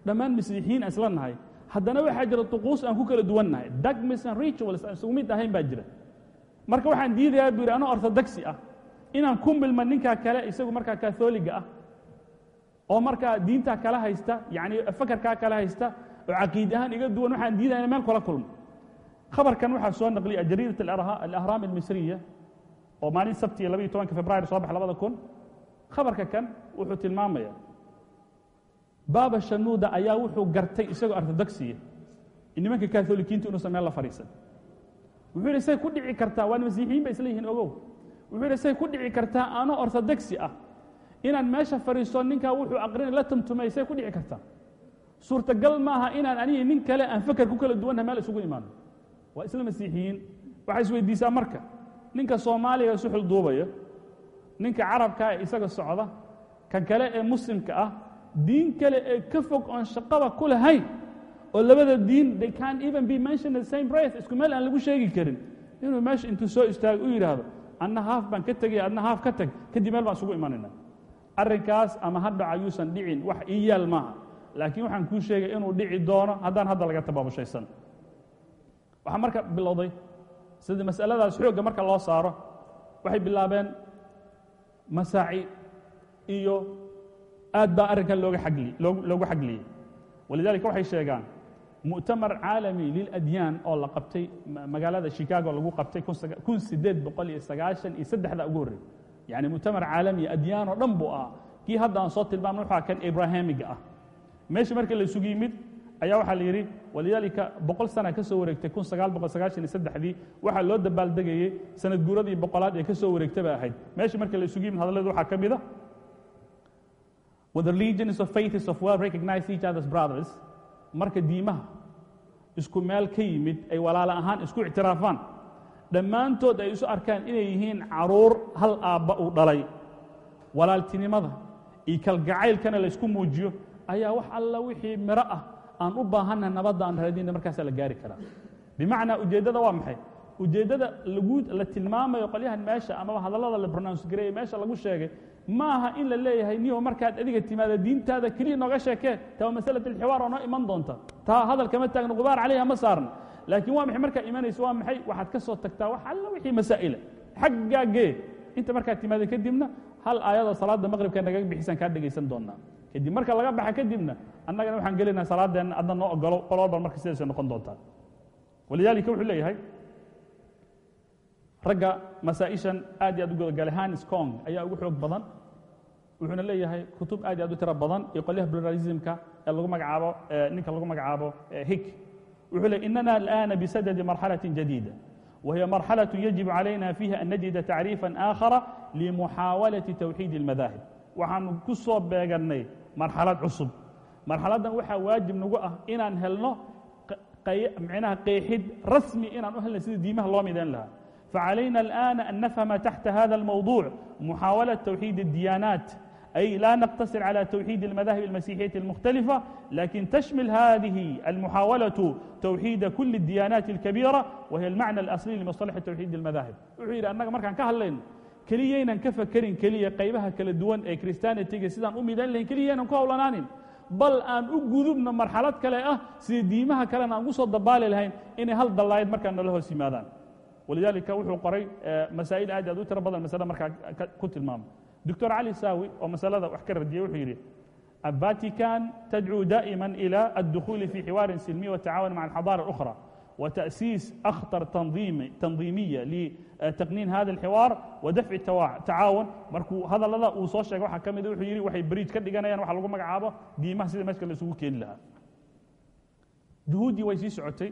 dhammaan masiixiyiin aan isla nahay haddana waxaa jira tuquus aan ku kala duwan nahay dagmis and rituals aan isugu mid ahayn baa jira. Marka waxaan diidayaa buu yidhi anoo orthodoxi ah inaan ku milma ninkaa kale isagu markaa katholiga ah oo markaa diintaa kala haysta yacni fakarkaa kala haysta oo caqiid ahaan iga duwan waxaan diidaya ina meel kula kulmo. Khabarkan waxaa soo naqliya jariidat alahraam almisriya oo maalin sabti iyo labaiyo tobanka februaar soo bax labada kun khabarka kan wuxuu tilmaamaya baaba shanuuda ayaa wuxuu gartay isagoo orthodoxiya nimanka katholikiinta inuusan meel la fadhiisan. Wuxuu yidhi say ku dhici kartaa waan masiixiyiin bay isla ogow. Wuxuu yidhi say ku dhici kartaa anoo orthodoxi ah inaan meesha fadhiisto ninkaa wuxuu aqrinay la tumtumay say ku dhici kartaa. Suurtagal maaha inaan anigi nin kale aan faker ku kala duwannaha meel isugu imaano. Waa isla masiixiyiin waxay isweydiisaa marka ninka soomaaliga suxul duubaya ninka carabkaa isaga socda kan kale ee muslimka ah diin kale ee ka fog oon shaqaba ku lahayn oo labada diin they can even be mentioned the same breath isku meel aan lagu sheegi karin. Inuu meesha intuu soo istaago u yidhaahdo adna haaf baan ka tegaya adna haaf ka tag kadib meel baan isugu imanayna. Arrinkaas ama hadhac ayuusan dhicin wax ii yaal maaha. Laakiin waxaan kuu sheegay inuu dhici doono haddaan hadda laga tabaabushaysan waxaa marka bilowday sida masaladaas xoogga marka loo saaro waxay bilaabeen masaaci iyo aad baa arrinkan looga agli loogu xagliyey walidalika waxay sheegaan mu'tamar caalami liladyaan oo la qabtay magaalada chicago lagu qabtay kun sideed boqol iyo sagaashan iyo saddexda ugu horrey yani mu'tamar caalami adyaan oo dhan buu ah kii hadda aan soo tilmaamna waxaa kan abrahamiga ah. Meesha marka la isugu yimid ayaa waxaa la yidhi walidaalika boqol sana ka soo wareegtay kun sagaal boqol sagaashan iyo saddexdii waxaa loo dabaaldegayey sanad guuradii boqolaad ee ka soo wareegta bay ahayd. Meesha marka la isugu yimid hadalladu waxaa ka mid a with the legions of faiths of well recognize each other's brothers marka diimaha isku meel ka yimid ay walaalo ahaan isku ictiraafaan. Dhammaantood ay isu arkaan inay yihiin carruur hal aabba uu dhalay. Walaaltinimada iyo kalgacaylkana la ysku muujiyo ayaa wax alla wixii miro ah aan u baahannaha nabadda aan raadinna markaasaa la gaari karaa. Bimacnaa ujeeddada waa maxay? Ujeeddada lagu la tilmaamayo qolyahan meesha amaba hadallada la pronounce gareeye meesha lagu sheegay ma aha in la leeyahay niyo markaad adiga timaada diintaada keliya nooga sheekee waa masalat alxiwaar oo noo iman doonta. Taa hadal kama taagno gubaar calayha ma saarna laakiin waa maxay markaa imanaysa? Waa maxay? Waxaad ka soo tagtaa wax alla wixii masaa'ila. Xaggaa gee inta markaad timaada kadibna hal aayadoo salaadda maqribka nagaga bixisaan kaa dhegaysan doonaa kadib marka laga baxa kadibna annagana waxaan gelinaa salaadeenna adna noo ogolo qol walba marka sidaasay noqon doontaa walidaalika wuxuu leeyahay ragga masaa'ishan aad iyo aad u gudagalay hanis kong ayaa ugu xoog badan wuxuuna leeyahay kutub aad iyo aad u tiro badan iyo qolyaha pluralismka ee lagu magacaabo ninka lagu magacaabo hig wuxuu leey inana alآana bisadadi marxalaة jadيida وهي مرحلة يجب علينا فيها أن نجد تعريفا آخر لمحاولة توحيد المذاهب waxaanu ku soo beegannay marxalad cusub marxaladdan waxaa waajib nagu ah inaan helno micnaha qeexid rasmi inaan u helnay sida diimaha loo midayn lahaa فعلينا الآن أن نفهم تحت هذا الموضوع محاولة توحيد الديانات أي لا نقتصر على توحيد المذاهب المسيحية المختلفة لكن تشمل هذه المحاولة توحيد كل الديانات الكبيرة وهي المعنى الأصلي لمصطلح توحيد المذاهب وحيد أنك مركان كهلين كليين كفكرين كلية قيبها كلا دوان أي كريستانيتيga sidaan u midayn lahayn keliyaynan ku howlanaanin bal aan u gudubno marxalad kale ah sida diimaha kalena aan ugu soo dabaali lahayn inay hal dallaayad markaa nala hoos yimaadaan walidaalika wuxuu qoray masaa'il aad aad u tiro badan masale markaa ku tilmaamay doctor cali saawi oo masalada wax ka radiyey wuxuu yidhi الفاتيكان تدعو دائما إلى الدخول في حوار سلمي والتعاون مع الحضارة الأخرى وتأسيس أخطر تنظيم تنظيمية لتقنين هذا الحوار ودفع التعاون markuu hadalada uu soo sheegay waxa kamid wuxuu yiri waxay bridge ka dhiganayaan waxa lagu magacaabo diimaha sida meeshka la isugu keeni lahaa juhuudii way sii socotay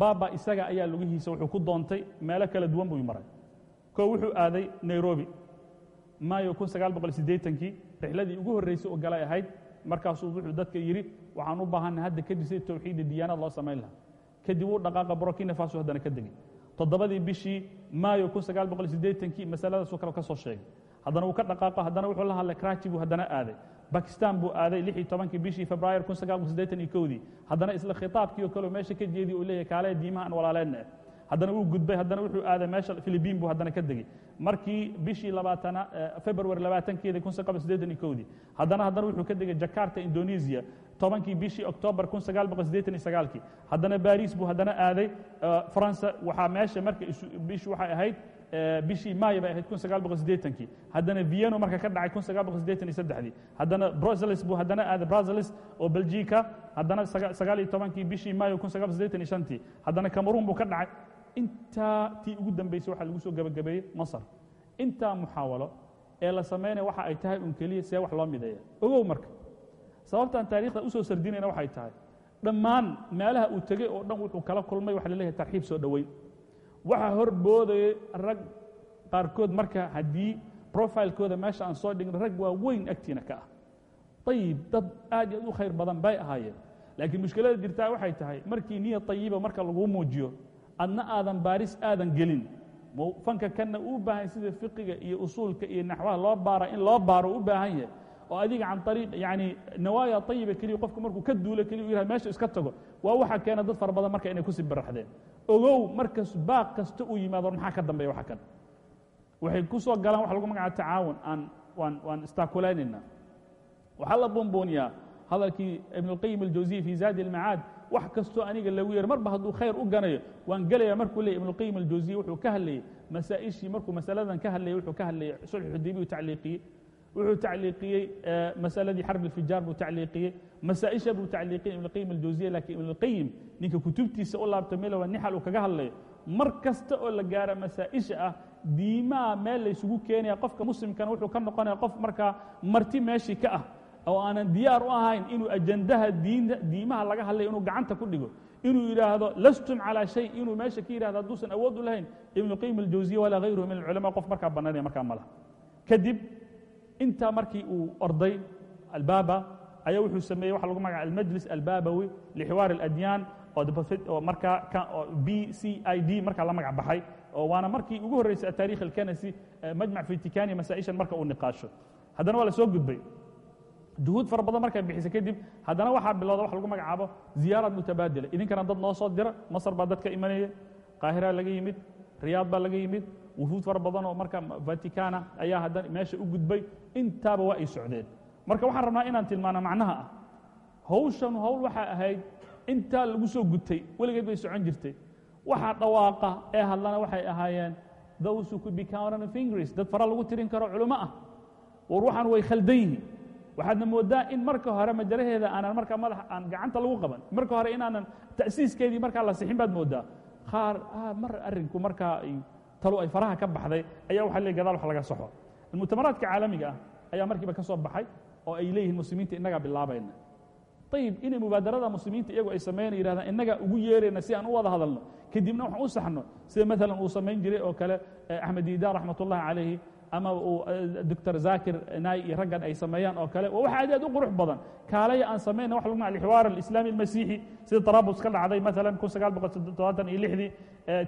baaba isaga ayaa lugihiisa wuxuu ku doontay meelo kala duwan buu maray koo wuxuu aaday nairobi maayo kun sagaal boqol siddeetankii rixladii ugu horreysay oo galay ahayd markaasuu wuxuu dadka yidhi waxaan u baahanay hadda kadib sida tawxiida diyaanad loo samayn lahaa kadib uu dhaqaaqa burkina faso haddana ka degay. Toddobadii bishii maayo siddeetankii masaladaasoo kale ka soo sheegay. Haddana uu ka dhaqaaqo haddana wuxuu la hadlay krachi buu haddana aaday. Bakistan buu aaday tobankii bishii iyo kowdii. Haddana isla khitaabkii oo kale meesha ka jeediyay uu leeyahay kaalee diimaha aan walaaleenna haddana wuu gudbay haddana wuxuu aaday meesha filibiin buu haddana ka degey markii bishii labaatana february labaatankeeda kun sagaal boqol siddeetan iyo kowdii haddana haddana wuxuu ka degay jakarta indonesia. Tobankii bishii octobar kun sagaal boqol siddeetan iyo sagaalkii. Haddana baris buu haddana aaday faransa. Waxaa meesha marka bishi waxay ahayd bishii maayo bay ahayd kun sagaal boqol siddeetankii haddana vieno marka ka dhacay kun sagaal boqol siddeetan iyo saddexdii. Haddana brussels buu haddana aaday brussels oo belgica. Haddana sagaal iyo tobankii bishii maayo kun sagaal boqol siddeetan iyo shantii. Haddana cameroon buu ka dhacay intaa tii ugu dambaysay waxaa lagu soo gebagabeeyey masar. Intaa muxaawalo ee la samaynaya waxa ay tahay un keliya see wax loo mideeya. Ogow marka sababtaan taarikhda u soo sardinayna waxay tahay dhammaan meelaha uu tegey oo dhan wuxuu kala kulmay waxa la leeyahay tarxiib soo dhoweyn waxaa hor boodayay rag qaarkood marka haddii profilekooda meesha aan soo dhigno rag waa weyn agtiina ka ah. Ayib dad aad iyo aad u khayr badan bay ahaayeen. Laakiin mushkilada jirtaa waxay tahay markii niya tayiba marka laguu muujiyo adna aadan baaris aadan gelin. Fanka kanna uu baahan sida fiqiga iyo usuulka iyo naxwaha loo baara in loo baaro u baahan yahay. Oo adiga can ariiq yani nawaaya ayiba keliya qofku markuu ka duulo keliya u yihah meesha iska tago waa waxaa keena dad fara badan marka inay ku sii baraxdeen. Ogow markas baaq kasta uu yimaado maxaa ka dambeeya waxa kan? Waxay ku soo galaan waxa lagu magacaaba tacaawun aan waan waan istaakulaynayna. Waxaa la buunbuuniyaa hadalkii ibn اlqayim aljawsiya fi zaadi اlmacaad wax kastoo aniga lagu yeer marba hadduu khayr u ganayo waan gelaya markuu ley ibnuqayim aljawziya wuxuu ka hadlayey masaaishii markuu masaladan ka hadlayay wuxuu ka hadlayay sulx xudaybiyu tacliiqiyey. Wuxuu tacliiqiyey eh, masaladii xarb اlfijaar buu tacliiqiyey masaaisha buu tacliiqiyey ibnuqayim aljawziya lakiin ibnuqayim ninka kutubtiisa u laabta meelwa nixal uu kaga hadlayo mar kasta oo la gaara masaaisha ah diimaa meel laysugu keenaya qofka muslimkana wuxuu ka noqonaya qof markaa marti meeshii ka ah oo aanan diyaar u ahayn inuu ajandaha diimaha laga hadlayo inuu gacanta ku dhigo inuu yidhaahdo lastum calaa shay inuu meesha ka yidhahdo hadduusan awood u lahayn. Ibnu qayim aljawsiya walaa hayruhu min alculamaa qof markaa bannaanaya markaa ma laha. Kadib intaa markii uu orday albaaba ayaa wuxuu sameeyey waxa lagu magaca almajlis albaabawi lixiwaari aladyaan oo markaa b c i d markaa la magac baxay oo waana markii ugu horreysay ataarikh alkanasi majmac fitikani masaa'ishan marka uu niqaasho. Haddana waa la soo gudbay juhuud fara badan markay bixisa kadib haddana waxaa bilowda wax lagu magacaabo ziyaaraad mutabaadila idinkana dad noo soo dira masar baa dadka imanaya qaahira laga yimid riyaad baa laga yimid wufuud fara badan oo marka vaticana ayaa haddana meesha u gudbay intaaba waa ay socdeen. Marka waxaan rabnaa inaan tilmaano macnaha ah. Hawshan hawl waxaa ahayd intaa lagu soo gutay weligeed bay socon jirtay. Waxaa dhawaaqa ee hadlana waxay ahaayeen those who could be counted on fingers dad fara lagu tirin karo culimo ah. War waxaan way khaldan yihiin waxaadna moodaa in marka hore majaraheeda aanan markaa madax aan gacanta lagu qaban marka hore inaanan ta'siiskeedii markaa la sixin baad moodaa. Qaar mar arrinku markaa talo ay faraha ka baxday ayaa waxa leey gadaal wax laga soxo. Mu'tamaraadka caalamiga ah ayaa markiiba ka soo baxay oo ay leeyihiin muslimiinta innagaa bilaabayna. Ayib inay mubaadarada muslimiinta iyagu ay sameeyna yidhahdaan innagaa ugu yeerayna si aan u wada hadalno. Kadibna waxaan u saxno sida maalan uu samayn jiray oo kale axmed diidaan raxmat calayhi ama uu doctor zakir naay iyo raggan ay sameeyaan oo kale waa wax aad aad u qurux badan. Kaalaya aan samayna wax lagu maca alxiwaar alislaami almasiixi sida tarabus ka dhacday maalan kun sagaal boqol toddobaatan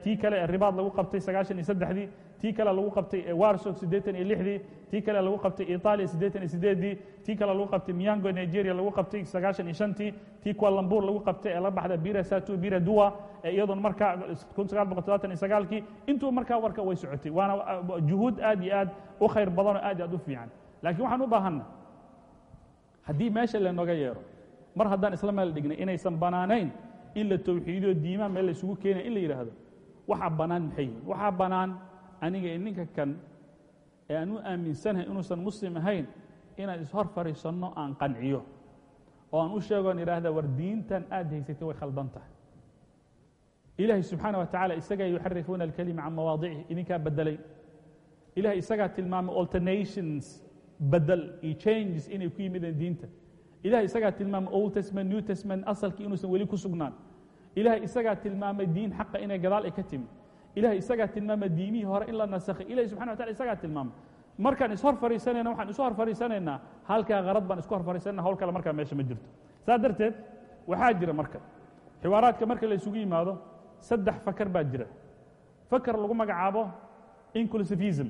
tii kale ribaad lagu qabtay sagaashan iyo saddexdii tii kale lagu qabtay warsog siddeetan iyo lixdii tii kale lagu qabtay itaaliya siddeetan iyo siddeeddii tii kale lagu qabtay miyango nigeria lagu qabtay sagaashan iyo shantii tii kualambuur lagu qabtay ee la baxda bira satu bira duwa ee iyadoona markaa kun sagaal boqol intuu markaa warka way socotay. Waana juhuud aad iyo aad u khayr badanoo aad aad u fiican. Laakiin waxaan u baahanna haddii meesha lanooga yeero mar haddaan isla meel dhignay inaysan bannaanayn in la tawxiidiyo diimaa meel la isugu keenaya in la yidhaahdo waxaa bannaan maxay? Yihin waxaa bannaan aniga i ninka kan ee aan u aaminsanahay inuusan muslim ahayn inaan ishor fadhiisanno aan qanciyo. Oo aan u sheegoon idhaahda war diintan aad haysatay way khaldan tahay. Ilaahay subxaana wa tacala isagaa yuxarifuuna alkelima can mawaadicihi idinkaa beddelay ilahay isagaa tilmaamay alternations bedel iyo changes inay ku yimideen diinta. Ilahay isagaa tilmaamay old testament new testament asalkii inuusan weli ku sugnaan ilahay isagaa tilmaamay diin xaqa inay gadaal ay ka timi. Ilahay isagaa tilmaamay diimihii hore in la nasakhay. Ilahay subxana wa tacala isagaa tilmaamay. Markaan ishor fadhiisanayna waxaan isu hor fadhiisanaynaa halkaa qarad baan isku hor fadhiisanayna hawl kale markaa meesha ma jirto. Saas darteed waxaa jira marka xiwaaraadka marka la isugu yimaado saddex fakar baa jira. Fakar lagu magacaabo inclusivism.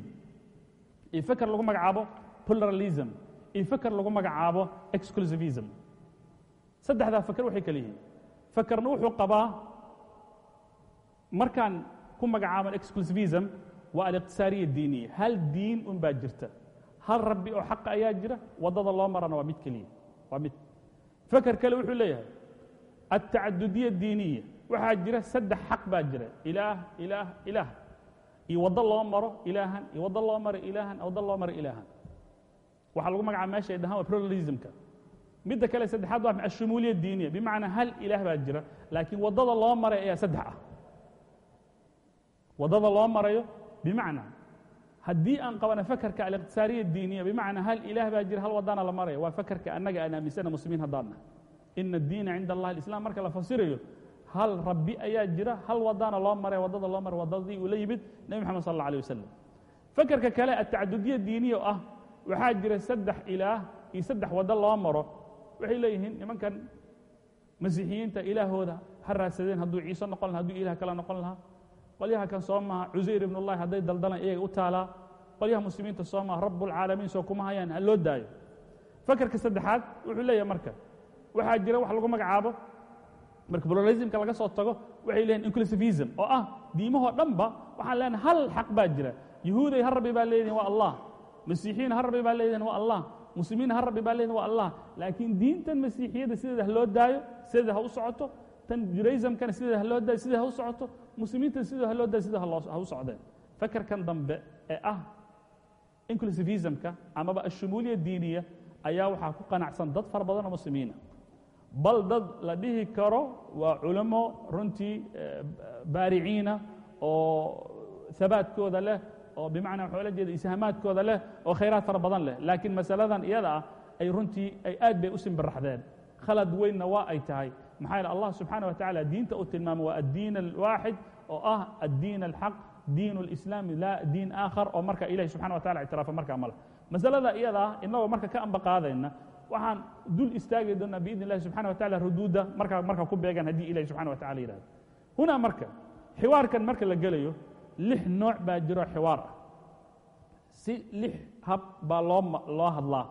Iyo fakar lagu magacaabo pluralism. Iyo fakar lagu magacaabo exclusivism. Saddexdaa fakar waxay kala yihiin fakarna wuxuu qabaa markaan ku magacaaban exclusivism waa aliqtisaariya diiniya. Hal diin un baa jirta. Hal rabbi oo xaqa ayaa jira waddada loo marana waa mid keliya. Waa mid. Fakar kale wuxuu leeyahay altacadudiya diiniya. Waxaa jira saddex xaq baa jira. Ilaah ilaah ilaah. Iyo waddo loo maro ilaahan iyo waddo loo maro ilaahan waddo loo maro ilaahan. Waxaa lagu magacaaba meesha ay dhahaan pluralismka midda kale saddexaad waa ashumuuliya diiniya. Bimacnaa hal ilaah baa jira laakiin waddada loo maray ayaa saddex ah. Waddada loo marayo bimacnaa haddii aan qabana fakarka aliqtisaariya diiniya bimacnaa hal ilaah baa jira hal waddana la maraya waa fakarka annaga aan aaminsana muslimiin haddaan nahay ina addiina cinda allahi alislam marka la fasirayo hal rabbi ayaa jira hal wadana loo maray waddada loo maray waddadii uu la yimid nebi moxamed sal alla alيه wasalam fakarka kale atacadudiya diiniya ah waxaa jira saddex ilaah iyo saddex waddo loo maro waxay leeyihiin nimankan masiixiyiinta ilaahooda ha raadsadeen hadduu ciise noqon laha hadduu ilah kale noqon lahaa. Qolyaha kan soo maha cusayr ibn ullahi hadday daldalan iyaga u taalaa qolyaha muslimiinta soo maha rabbulcaalamiin soo kuma hayaan ha loo daayo. Fakarka saddexaad wuxuu leeyahay marka waxaa jira wax lagu magacaabo. Marka pluralismka laga soo tago waxay leeyihiin inclusivism oo ah diimahoo dhanba waxaan leenahay hal xaq baa jira. Yahuuday har rabbi baa leedihin waa allah. Masiixiyiin har rabbi baa leedihin waa allah muslimiin har rabbi baa leedihin waa allah. Laakiin diintan masiixiyadda sideeda ha loo daayo sideeda ha u socoto. Tan judaismkana sideeda ha loo daayo sideeda ha u socoto. Muslimiintan sideeda ha loo daayo sideeda ha u socdeen. Fakarkan dambe ee ah inclusivismka amaba ashumuuliya diiniya ayaa waxaa ku qanacsan dad fara badan oo muslimiina bal dad la dhihi karo waa culamo runtii baariciina oo habaadkooda leh oo bimacnaa jeeda ishamaadkooda leh oo khayraad fara badan leh. Laakiin masaladan iyada ah ay runtii ay aad bay u simbiraxdeen khalad weynna waa ay tahay. Maxaa yeele allah subxaana wa tacala diinta uu tilmaamay waa addiin alwaaxid oo ah addiin alxaq diin اlislaami laa diin aakhar oo marka ilahi subxana wa tacala ictiraafa markaa male masalada iyada ah inagoo marka ka amba qaadayna waxaan dul istaagi doonaa biidn اllahi subxana wa tacala ruduudda markaa marka ku beegan haddii ilahi subxana wa tacala yihahdo hunaa marka xiwaarkan marka la gelayo lix nooc baa jiro xiwaar. Ah si lix hab baa loo loo hadlaa.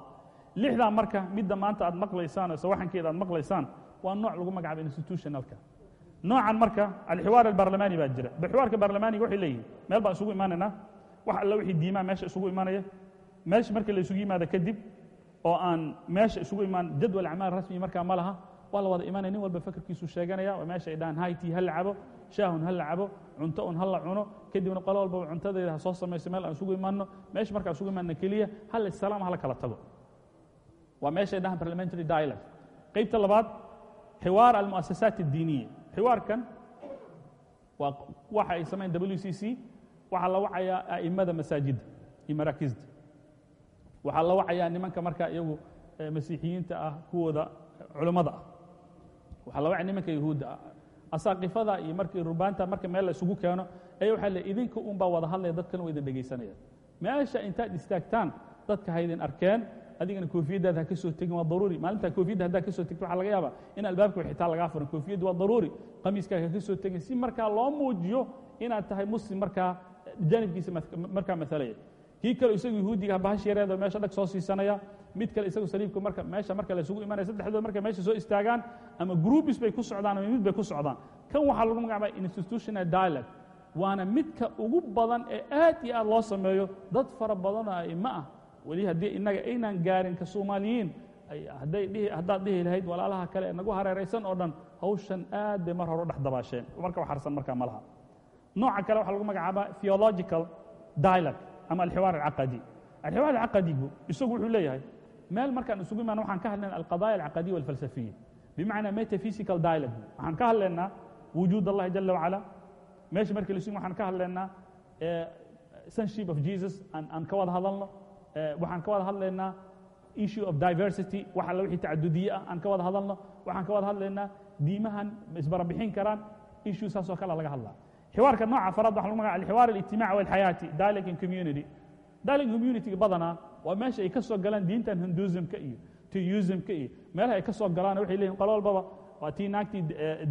Lixdaa marka midda maanta aad maqlaysaan sawaxankeeda aad maqlaysaan waa nooc lagu magacaaba institutionalka. Noocan marka alxiwaar albarlamaani baa jira. Xiwaarka barlamaaniga waxay leeyihiin meel baan isugu imaanaynaa wax alla wixii diimaa meesha isugu imanaya meesha marka la isugu yimaado kadib oo aan meesha isugu imaan jadwal acmaal rasmi markaa ma laha waa la wada imanaya nin walba fakerkiisu sheeganaya oo meesha ay dhahaan hayti ha la shaahun ha la cunto un ha la cuno kadibna qolo walbaba cuntadeeda ha soo samayso meel aan isugu imaanno meesha markaan isugu imaanno keliya hal salaam hala kala tago. Waa meesha ay dhahaan parliamentary dialogue. Qaybta labaad xiwaar almu'asasaat addiiniya. Xiwaarkan waa waxa ay samayn w c c waxaa la wacayaa a'immada masaajidda iyo maraakisda waxaa la wacayaa nimanka marka iyagu masiixiyiinta ah kuwooda culammada ah waxaa la wacaya nimanka yahuudda ah asaaqifada iyo markii rubaanta marka meel la isugu keeno ayaa waxaa le idinka un baa wada hadlaya dadkana waa idin dhegaysanaya meesha intaad istaagtaan dadka ha idin arkeen adigana koofiyaddaada ha ka soo tegin waa daruuri. Maalintaa koofiyadda haddaad ka soo tegto waxaa laga yaabaa in albaabka xitaa lagaa furan koofiyaddu waa daruuri. Qamiiskaaga ka soo tegin si markaa loo muujiyo inaad tahay muslim markaa janibkiisa markaa masalaya kii kale isagu yahuudiga bahash yareedo meesha dhag soo siisanaya mid kale isagu saliibka marka meesha marka la isugu imanaya saddexdood markay meesha soo istaagaan ama groupis bay ku socdaan ama mid bay ku socdaan. Kan waxaa lagu magacaabaa institutional dialogue. Waana midka ugu badan ee aad iyo aad loo sameeyo dad fara badanoo a'immo ah. Weli haddii innaga aynaan gaarin ka soomaaliyiin hadday haddaad dhihi lahayd walaalaha kale ee nagu hareeraysan oo dhan hawshan aad bay mar hore u dhex dabaasheen. Marka wax harsan markaa ma laha. Nooca kale waxaa lagu magacaabaa theological dialogue ama alxiwaar alcaqadi. Alxiwaar alcaqadigu isagu wuxuu leeyahay meel markaan isugu imaan waxaan ka hadlaynaa alqadaaya alcaqadiya walfalsafiya. Bimacnaa metaphysical dialogue. Waxaan ka hadlaynaa wujuud allahi jala wacala. Meesha markii la isugu waxaan ka hadlaynaa sonship of jesus aan ka wada hadalno. Waxaan ka wada hadlaynaa issue of diversity. Wax alla wixii tacadudiye ah aan ka wada hadalno. Waxaan ka wada hadlaynaa diimahan isbarabixin karaan issue saasoo kale laga hadlaa xiwaarka nooca faraad waxa lagu magaca alxiwaar alijtimaaci walxayaati dialogue in community. Dialogue community badanaa waa meesha ay ka soo galaan diintan hinduismka iyo teismka iyo meelaha ay ka soo galaan waxay leeyihiin qolo walbaba waa tii naagtii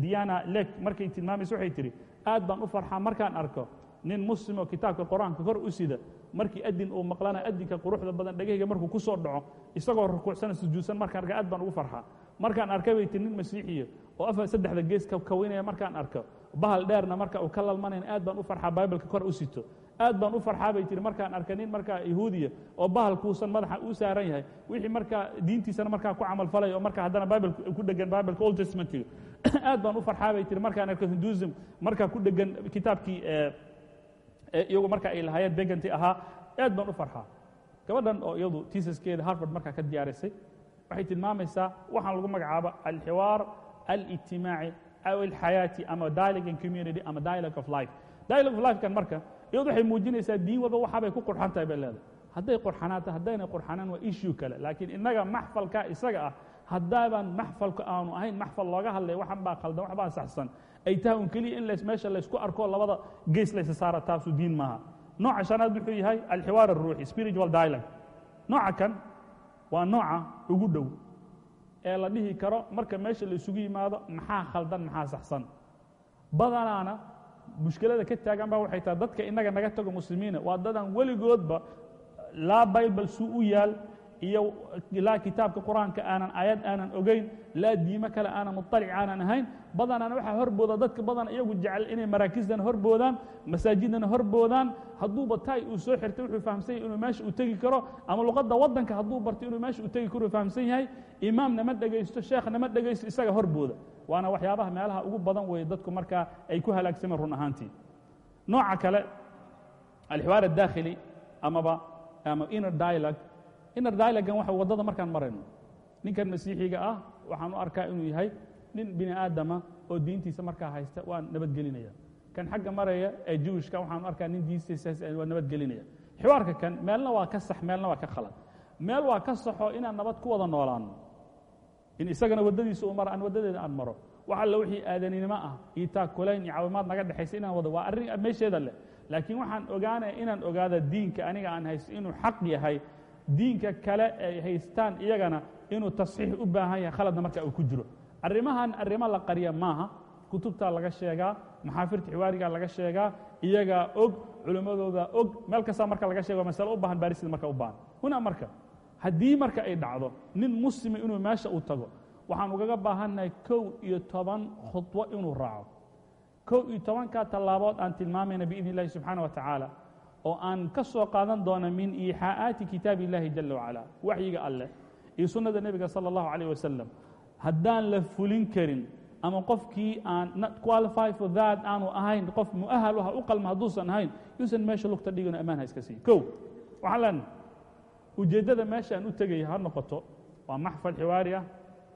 diana lek markay tilmaamayso waxay tihi aad baan u farxaa markaan arko nin muslim oo kitaabka qur'aanka kor u sida markii adin uu maqlana adinka quruxda badan dhegahayga markuu ku soo dhaco isagoo rukuucsana sujuudsan markaan arka aad baan ugu farxaa. Markaan arkay bay tii nin masiixiya oo afar saddexda gees kawaynaya markaan arko bahal dheerna marka uu ka lalmanayn aad baan u farxaa bibalka kor u aad baan u farxaa bay tihi markaan arka nin markaa yahuudiya oo bahalkuusan madaxa u saaran yahay wixii markaa diintiisana markaa ku camal falaya oo marka haddana bibalka ku dhegan bibalka old testamentiga [clears throat] aad baan u farxaa bay tihi markaan arko hinduism markaa ku dhegan kitaabkii iyagu marka ay lahaayeen beganti ahaa. Aad baan u farxaa. Gabadhan oo iyadu tiisaskeeda harvard markaa ka diyaarisay waxay tilmaamaysaa waxaan lagu magacaabo alxiwaar alijtimaaci aw alxayaati ama dialogue in community ama dialogue of life. Dialogue of lifekan marka iyadu waxay muujinaysaa diin walba waxaabay ku qurxan tahay bay leedahay. Hadday qurxanaata haddaynay qurxanaan waa issue kale. Laakiin innaga maxfalka isaga ah haddaaban maxfalku aanu ahayn maxfal looga hadlay waxan baa khaldan wax baa saxsan. Ay tahay un keliya in meesha laysku arko labada gees laysa saara taasu diin maaha. Nooca shanaad wuxuu yahay alxiwaar aruuxi spiritual dialogue. Nooca kan waa nooca ugu dhow ee la dhihi karo marka meesha la isugu yimaado maxaa khaldan maxaa saxsan? Badanaana mushkilada ka taagan ba waxay tahay dadka innaga naga tago muslimiina waa dadaan weligoodba laa bible suu u yaal iyo laa kitaabka qur'aanka aanan aayad aanan ogeyn laa diimo kale aanan muطalic aanan ahayn. Badanaana waxaa horbooda dadka badan iyagu jecel inay maraakizdana horboodaan masaajidana horboodaan hadduuba tay uu soo xirtay wuxuu fahamsan yahay inuu meesha uu tegi karo ama luqadda waddanka hadduu bartay inuu meesha uu tegi karo fahamsan yahay imaamna ma dhegaysto sheekhna ma dhegaysto isaga horbooda waana waxyaabaha meelaha ugu badan weeye dadku markaa ay ku halaagsameen run ahaantii. Nooca kale alxiwaar adaakhili amaba ama inner dialogue inner dialogan waxa waddada markaan marayno. Ninkan masiixiga ah waxaan u arkaa inuu yahay nin bini aadama oo diintiisa markaa haysta waa nabadgelinaya. Kan xagga maraya ee jewishka waxaan arkaa nin diintiisa waa nabadgelinaya. Xiwaarka kan meelna waa ka sax meelna waa ka khalad. Meel waa ka saxo inaan nabad ku wada noolaano. In isagana waddadiisa u maro aan waddadeeda aan maro. Wax alla wixii aadaninimo ah iyo taakulayn iyo caawimaad naga dhexaysa inaan wado waa arrin meesheeda leh. Laakiin waxaan ogaanaya inaan ogaada diinka aniga aan haysto inuu xaq yahay diinka kale ay haystaan iyagana inuu tasxiix u baahan yahay khaladna marka uu ku jiro. Arrimahan arrimo la qarya maaha kutubtaa laga sheegaa maxaafirta xiwaarigaa laga sheegaa iyagaa og culimmadooda og meel kastaa marka laga sheego masale u baahan baarisida marka u baahan. Hunaa marka haddii marka ay dhacdo nin muslima inuu meesha uu tago waxaan ugaga baahannahay kow iyo toban khudwo inuu raaco. Kow iyo tobankaa tallaabood aan tilmaamayna biidn illahi subxaana wa tacaala oo aan ka soo qaadan doona min iixaa'aati kitaab illahi jala wacala waxyiga alleh iyo sunnada nebiga sala allahu calayh wasalam haddaan la fulin karin ama qofkii aan qualify for that aanu ahayn qof mu'ahal u qalma hadduusan ahayn yuusan meesha lugta dhigano ammaan ha iska siiy kow waxaan leenahay ujeeddada meesha aan u tegaya ha noqoto waa maxfal xiwaari ah.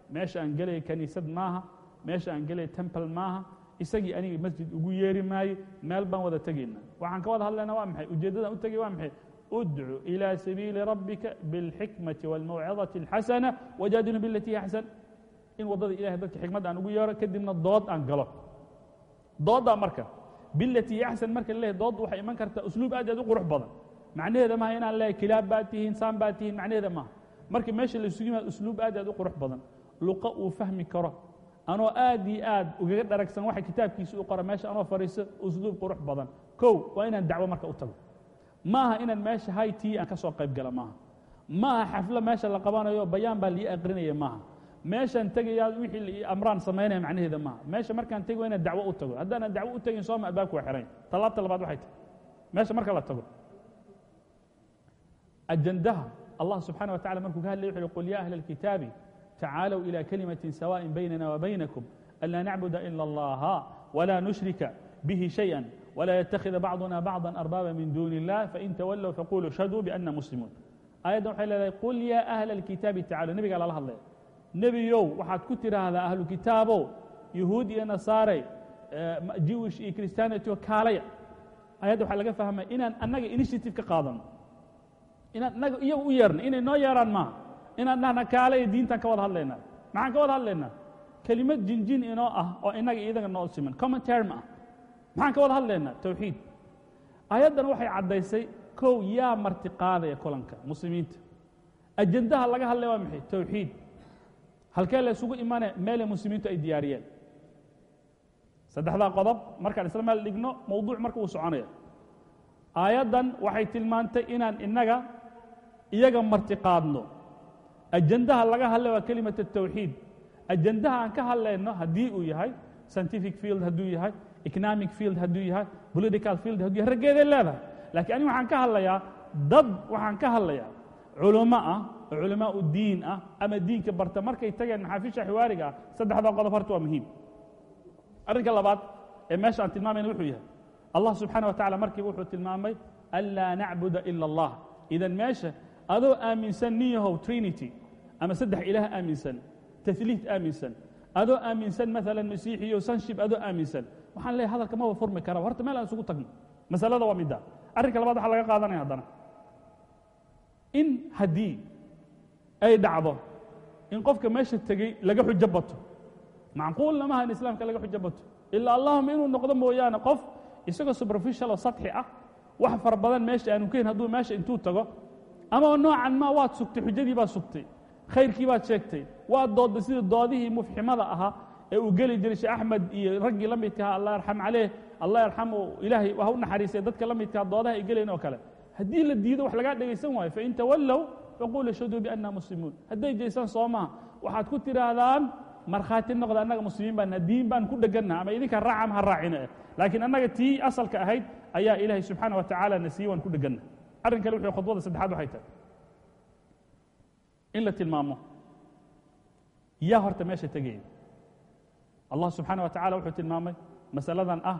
Meesha aan gelaya kaniisad maaha meesha aan gelaya temple maaha isagii aniga masjid ugu yeeri maayo meel baan wada tegayna waxaan ka wada hadlayna waa maxay ujeeddadaan u tegaya waa maxay udcu ilى sabiili rabbika biاlxikmati wاlmawcidati اlxasana wajaadiluu bilati hi axsan in waddada ilahay dadka xikmad aan ugu yeero kadibna dood aan galo dooddaa marka bilati hi axsan marka laleeyahy doodda waxay iman kartaa usluub aad aad u qurux badan macnaheeda maaha inaan leeyahy kilaab baad tihiin saan baad tihiin macnaheeda maaha marka meesha la isugu yimaado usluub aad aad u qurux badan luqa uu fahmi karo anoo aad iyo aad ugaga dharagsan waxa kitaabkiisa u qora meesha anoo fadhiiso usluub qurux badan. Kow waa inaan dacwo marka u tago. Ma aha inaan meesha hay tii aan ka soo qayb gala maaha. Ma aha xaflo meesha la qabanayo bayaan baa lii aqrinaya maaha. Meeshaan tegayaa wixii amraan samaynaya macnaheeda maaha. Meesha markaan tegi waa inaan dacwo u tago. Haddaanan dacwo u tegin sooma albaabku waa xirayn tallaabta labaad waxay tahay. Meesha marka la tago. Ajandaha. Allah subxaana wa tacala markuu ka hadlay wuxu uhi qul ya ahla alkitaabi tacaalow ilى kalimatin sawaaءin baynana wabaynakum an laa nacbuda ila اllaha wla nushrika bihi shayئa wla yتakhida bacضuna bacضa arbaaba min duni الlah fain tawallow faquluu shhaduu biana muslimuun aayaddan waxay leedahay qul ya ahla اlkitaabi tacalow nebigaa lala hadlaya nebiyow waxaad ku tidhaahdaa ahlu kitaabow yahuud iyo nasaare jewish iyo christianity oo kaalaya ayadda waxaa laga fahmaya inaan annaga initiative ka qaadano inaan annaga iyaga u yeerna inay noo yeeraan maaha inaan dhahna kaalaya diintaan ka wada hadlaynaa maxaan ka wada hadlaynaa kelimad jinjin inoo ah oo innaga iidaga noo siman. Common term ah. Maxaan ka wada hadlaynaa towxiid ayaddan waxay caddaysay kow yaa marti qaadaya kulanka muslimiinta. Ajendaha laga hadlaya waa maxay? Towxiid halkee la isugu imane meelay muslimiintu ay diyaariyeen. Saddexdaa qodob markaan isla meel dhigno mawduuc marka uu soconaya. Aayaddan waxay tilmaantay inaan innaga iyaga marti qaadno ajendaha laga hadlay waa kelimat الtawxiid ajendaha aan ka hadlayno haddii uu yahay scientific field hadduu yahay economic field hadduu yahay political field hadduu yahay raggeeday leedahay lakiin aniga waxaan ka hadlayaa dad waxaan ka hadlayaa culummo ah oo culamaa u diin ah ama diinka barta markay tageen maxaafisha xiwaariga ah saddexdaa qodob horta waa muhiim arrinka labaad ee meesha aan tilmaamayna wuxuu yahay allah subxaana wa tacala markiiba wuxuu tilmaamay anlaa nacbuda ila اllah idan meesha adoo aaminsan nin yahow trinity ama saddex ilaah aaminsan tahliid aaminsan. Adoo aaminsan maala masiixiyo sanshib adoo aaminsan. Waxaan leeyahy hadalka maba furmi karaba horta meel aan isugu tagno. Masalada waa midda. Arrinka labaad waxaa laga qaadanaya haddana. In haddii ay dhacdo in qofka meesha tegey laga xujo bato macquulna maha in islaamka laga xujo bato ilaa allahuma inuu noqdo mooyaane qof isagoo superficial oo sadxi ah wax fara badan meesha aanu kahin hadduu meesha intuu tago ama noocan ma waad sugtay xujadii baad sugtay khayrkii baad sheegtay. Waad doodday sidii doodihii mufximada ahaa ee uu geli jiray sheekh axmed iyo raggii la midkaha allah yarxam caleyh allah yarxamu ilaahay ha u naxariisay dadka la midkaha doodaha ay gelayn oo kale. Haddii la diido wax lagaa dhegaysan waayo. Fain tawallow faqulu shaduu bianna muslimuun. Hadday jeysaan soo maha waxaad ku tidhaahdaan markhaati noqda annaga muslimiin baana diin baan ku dhegannaha ama idinka raacam ha raacina eh laakiin annaga tii asalka ahayd ayaa ilaahay subxaana wa tacaala na siiye waan ku dhegannaha arrin kale wuxuu khudbada saddexaad waxay tahay in la tilmaamo yaa horta meesha tegaya allah subxaana wa tacala wuxuu tilmaamay masaladan ah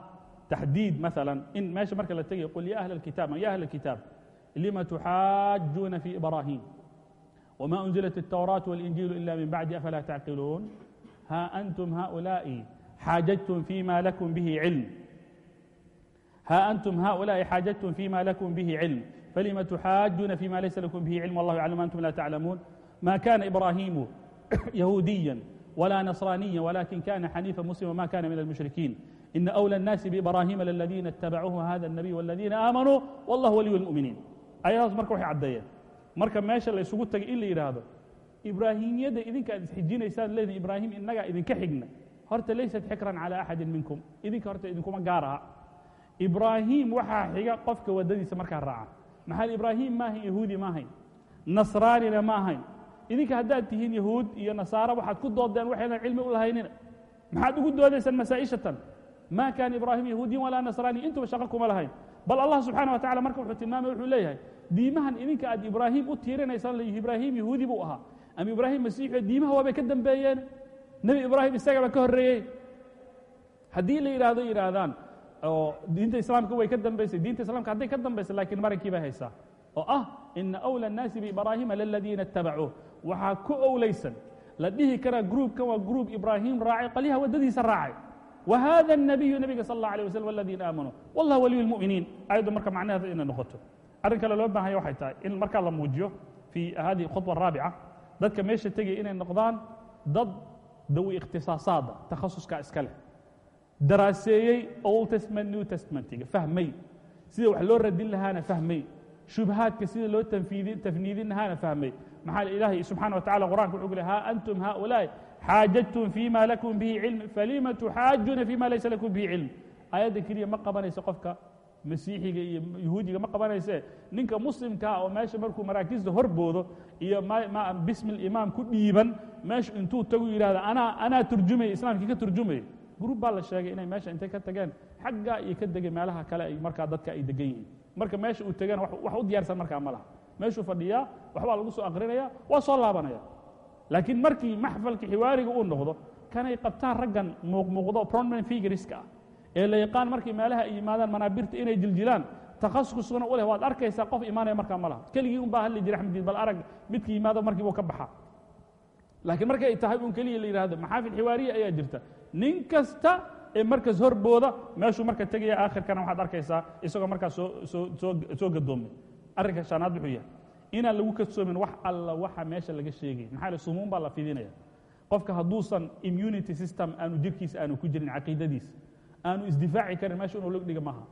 taxdiid maala in meesha marka la tegayo qul ya ahla اlkitaab ya ahla اlkitaab lima tuxaajuuna fi ibrahim wma unzilat الtawraat wاlinjiilu ila min bacdi afalaa tacqiluun ha antum haؤulaaءi xaajajtum fima lakum bihi cilm ha antum haؤulaaءi xaajajtum fima lakum bihi cilm falima tuxaajuuna fima laysa lakum bihi cilm wallahu yaclam antum la taclamuun ma kana ibrahimu [coughs] yahuudiya ولا نصرانيا ولكن كان حنيفا مسلما وما كان من المشركين إن أولى الناس بإبراهيم للذين اتبعوه هذا النبي والذين آمنوا والله ولي المؤمنين ayadaas marka waxay caddeeyeen marka meesha la isugu tagay in la yidhaahdo ibraahimiyadda idinka aad isxijinaysaan leedin ibraahim innagaa idinka xigna horta laysat xikran calى axadin minkum idinka horta idinkuma gaar aha ibraahim waxaa xiga qofka waddadiisa markaa raaca maxaa ibraahim maahayn yahuudi maahayn. Nasraanina ma ahayn idinka haddaad tihiin yahuud iyo nasaara waxaad ku doodeen waxaynan cilmi u lahaynina. Maxaad ugu doodaysaan masaa'ishatan. Ma kaana ibraahim yahuudiyan walaa nasraaniya intuba shaqo kuma lahayn. Bal allah subxaana wa tacala marka wuxuu tilmaamay wuxuu leeyahay diimahan idinka aad ibraahim u tiirinaysaan ibraahim yahuudi buu ahaa. Ama ibraahim masiixio diimaha waabay ka dambeeyeen. Nebi ibraahim isagaba ka horreeyey. Haddii la yidhaahdo yidhaahdaan oo diinta islaamka way ka dambaysay diinta islamka hadday ka dambaysay laakiin marankii bay haysaa oo ah ina awla الnaasi biibraahima laladiina اtabacuuh waxaa ku owlaysan la dhihi karaa gruubkan waa gruub ibraahim raacay qalyaha waddadiisa raacay wa hada الnabiyu nebiga sal اllah alيه waslm waladiina aamanuu wallah waliyu اlmu'miniin ayaddu marka macnaheeda inay noqoto arrin kale loo baahanya waxay tahay in markaa la muujiyo fii hadihi khudba araabica dadka meesha tegaya inay noqdaan dad dawi ikhtisaasaada takhasuska iska leh daraaseeyey old testament new testmentiga fahmay. Sida wax loo radin lahaana fahmay. Shubhaadka sida loo tafniidin lahaana fahmay. Maxaa ilaahay subxana wa tacala qur'anka wuxuu ku leh ha antum haؤulaaءi xaajajtum fima lakum bihi cilm falima tuxaajuuna fima laysa lakum bihi cilm? Aayadda keliya ma qabanayso qofka masiixiga iyo yahuudiga ma qabanayse ninka muslimkaa oo meesha markuu maraakiista horboodo iyo bismi imaam ku dhiiban meesha intuu tagu yidhahda anaa turjumaya islaamkii ka turjumaya gruub baa la sheegay inay meesha intay ka tageen. Xaggaa iyo ka degay meelaha kale ay markaa dadka ay degan yihiin. Marka meesha uu tegeen wax u diyaarsan markaa ma laha. Meeshuu fadhiyaa waxbaa lagu soo aqrinaya waa soo laabanaya. Laakiin markii maxfalka xiwaariga uu noqdo kanay qabtaan raggan muuqmuuqdo prominent figureska ah. Ee la yaqaan markay meelaha ay yimaadaan manaabirta inay jiljilaan takhasusuna u leh waad arkaysaa qof imaanaya markaa ma laha. Keligii un baa hadli jira axmediin bal arag midkii yimaado markii buu ka baxaa laakiin markay tahay un keliya la yidhahdo maxaafil xiwaariya ayaa jirta nin kasta ee markas horbooda meeshuu marka tegaya aakhirkana waxaad arkaysaa isagoo markaa soo gadoomay arrinka shanaad wuxuu yahay inaan lagu kadsoomin wax alla waxa meesha laga sheegay. Maxaa sumuun baa la fidinaya qofka hadduusan immunity system aanu jirkiisa aanu ku jirin caqiidadiisa aanu isdifaaci karin meesha inuu log dhiga maaha.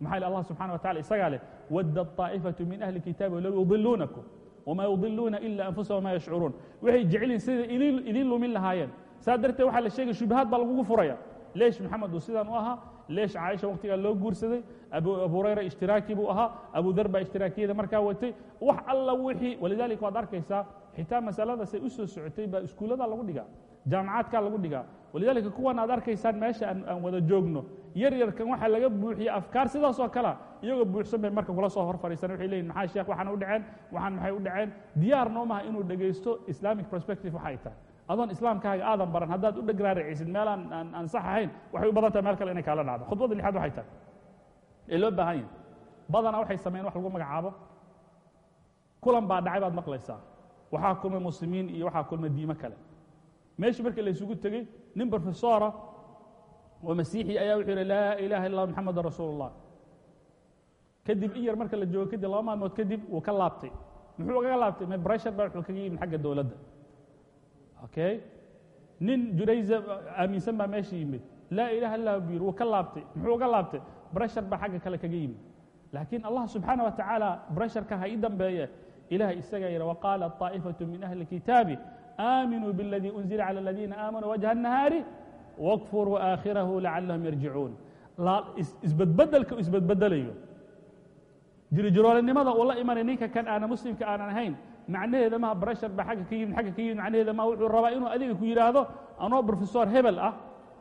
Maxaa allah subxana wa tacala isagaa leh wadda طaa'ifatu min ahli kitaabi low yudiluunakum wma yudiluuna ila anfusahum ma yashcuruun. Waxay jecelyihin sida idiin lumin lahaayeen saa darteed waxaa la sheegay shubahaad baa lagugu furaya. Leesh maxamed uu sidaan u ahaa leesh caaisha wakhtigaa loo guursaday abu hurayra ishtiraaki buu ahaa abu dar baa ishtiraakiyada markaa watay. Wax alla wixii walidaalika waad arkaysaa xitaa masaladaasay u soo socotay baa iskuulladaa lagu dhigaa jaamacaadkaa lagu dhigaa. Walidaalika kuwan aad arkaysaan meesha aan wada joogno. Yar yarkan waxaa laga buuxiye afkaar sidaasoo kalea iyagoo buuxsan bay marka kula soo hor fadhiisan waxay leeyihiin maxaa sheekh waxaan u dhaceen waxaan maxay u dhaceen? Diyaar noo maha inuu dhegaysto islamic perspective waxay tahay adoon islaamkaaga aadan baran haddaad u dhegraaricisid meel aan aan sax ahayn waxay u badan tahay meel kale inay kaala dhacdo. Khudbadda lixaad waxay tahay. Ee loo baahan yahay. Badanaa waxay sameeyeen wax lagu magacaabo. Kulan baa dhacay baad maqlaysaa. Waxaa kulmay muslimiin iyo waxaa kulmay diimo kale. Meeshii marka la isugu tegey nin brofesora oo masiixi ayaa wuxuu yidhi laa ilaha illa moxameda rasuul اllah kadib in yar marka la joogo kadib laba maalmood kadib wuu ka laabtay. Muxuu kaga laabtay? Mebreshar baa wuxuu kaga yimid xagga dowladda okay nin jurayza aaminsan baa meesha yimid laa ilaha illa buu yidhi wuu ka laabtay muxuu uga laabtay breshar baa xagga kale kaga yimid laakiin allah subxaana wa tacaala bresharka ha ii dambeeye ilahay isagaa yidhi waqaala طaa'ifaة min ahli اkitaabi aaminuu bاladii unzila calى اladiina aamanuu wajha الnahaari wاkfuruu aakhirahu lacalahum yarjicuun isbedbedelka u isbedbedelayo jirijiroolinimada uu la imanay ninka kan aana muslimka aanan ahayn macnaheeda maha breshar baa agga ka yimid agga ka yimid macnaheeda maha wuxuu rabaa inuu adiga ku yidhaahdo anoo brofesor hebel ah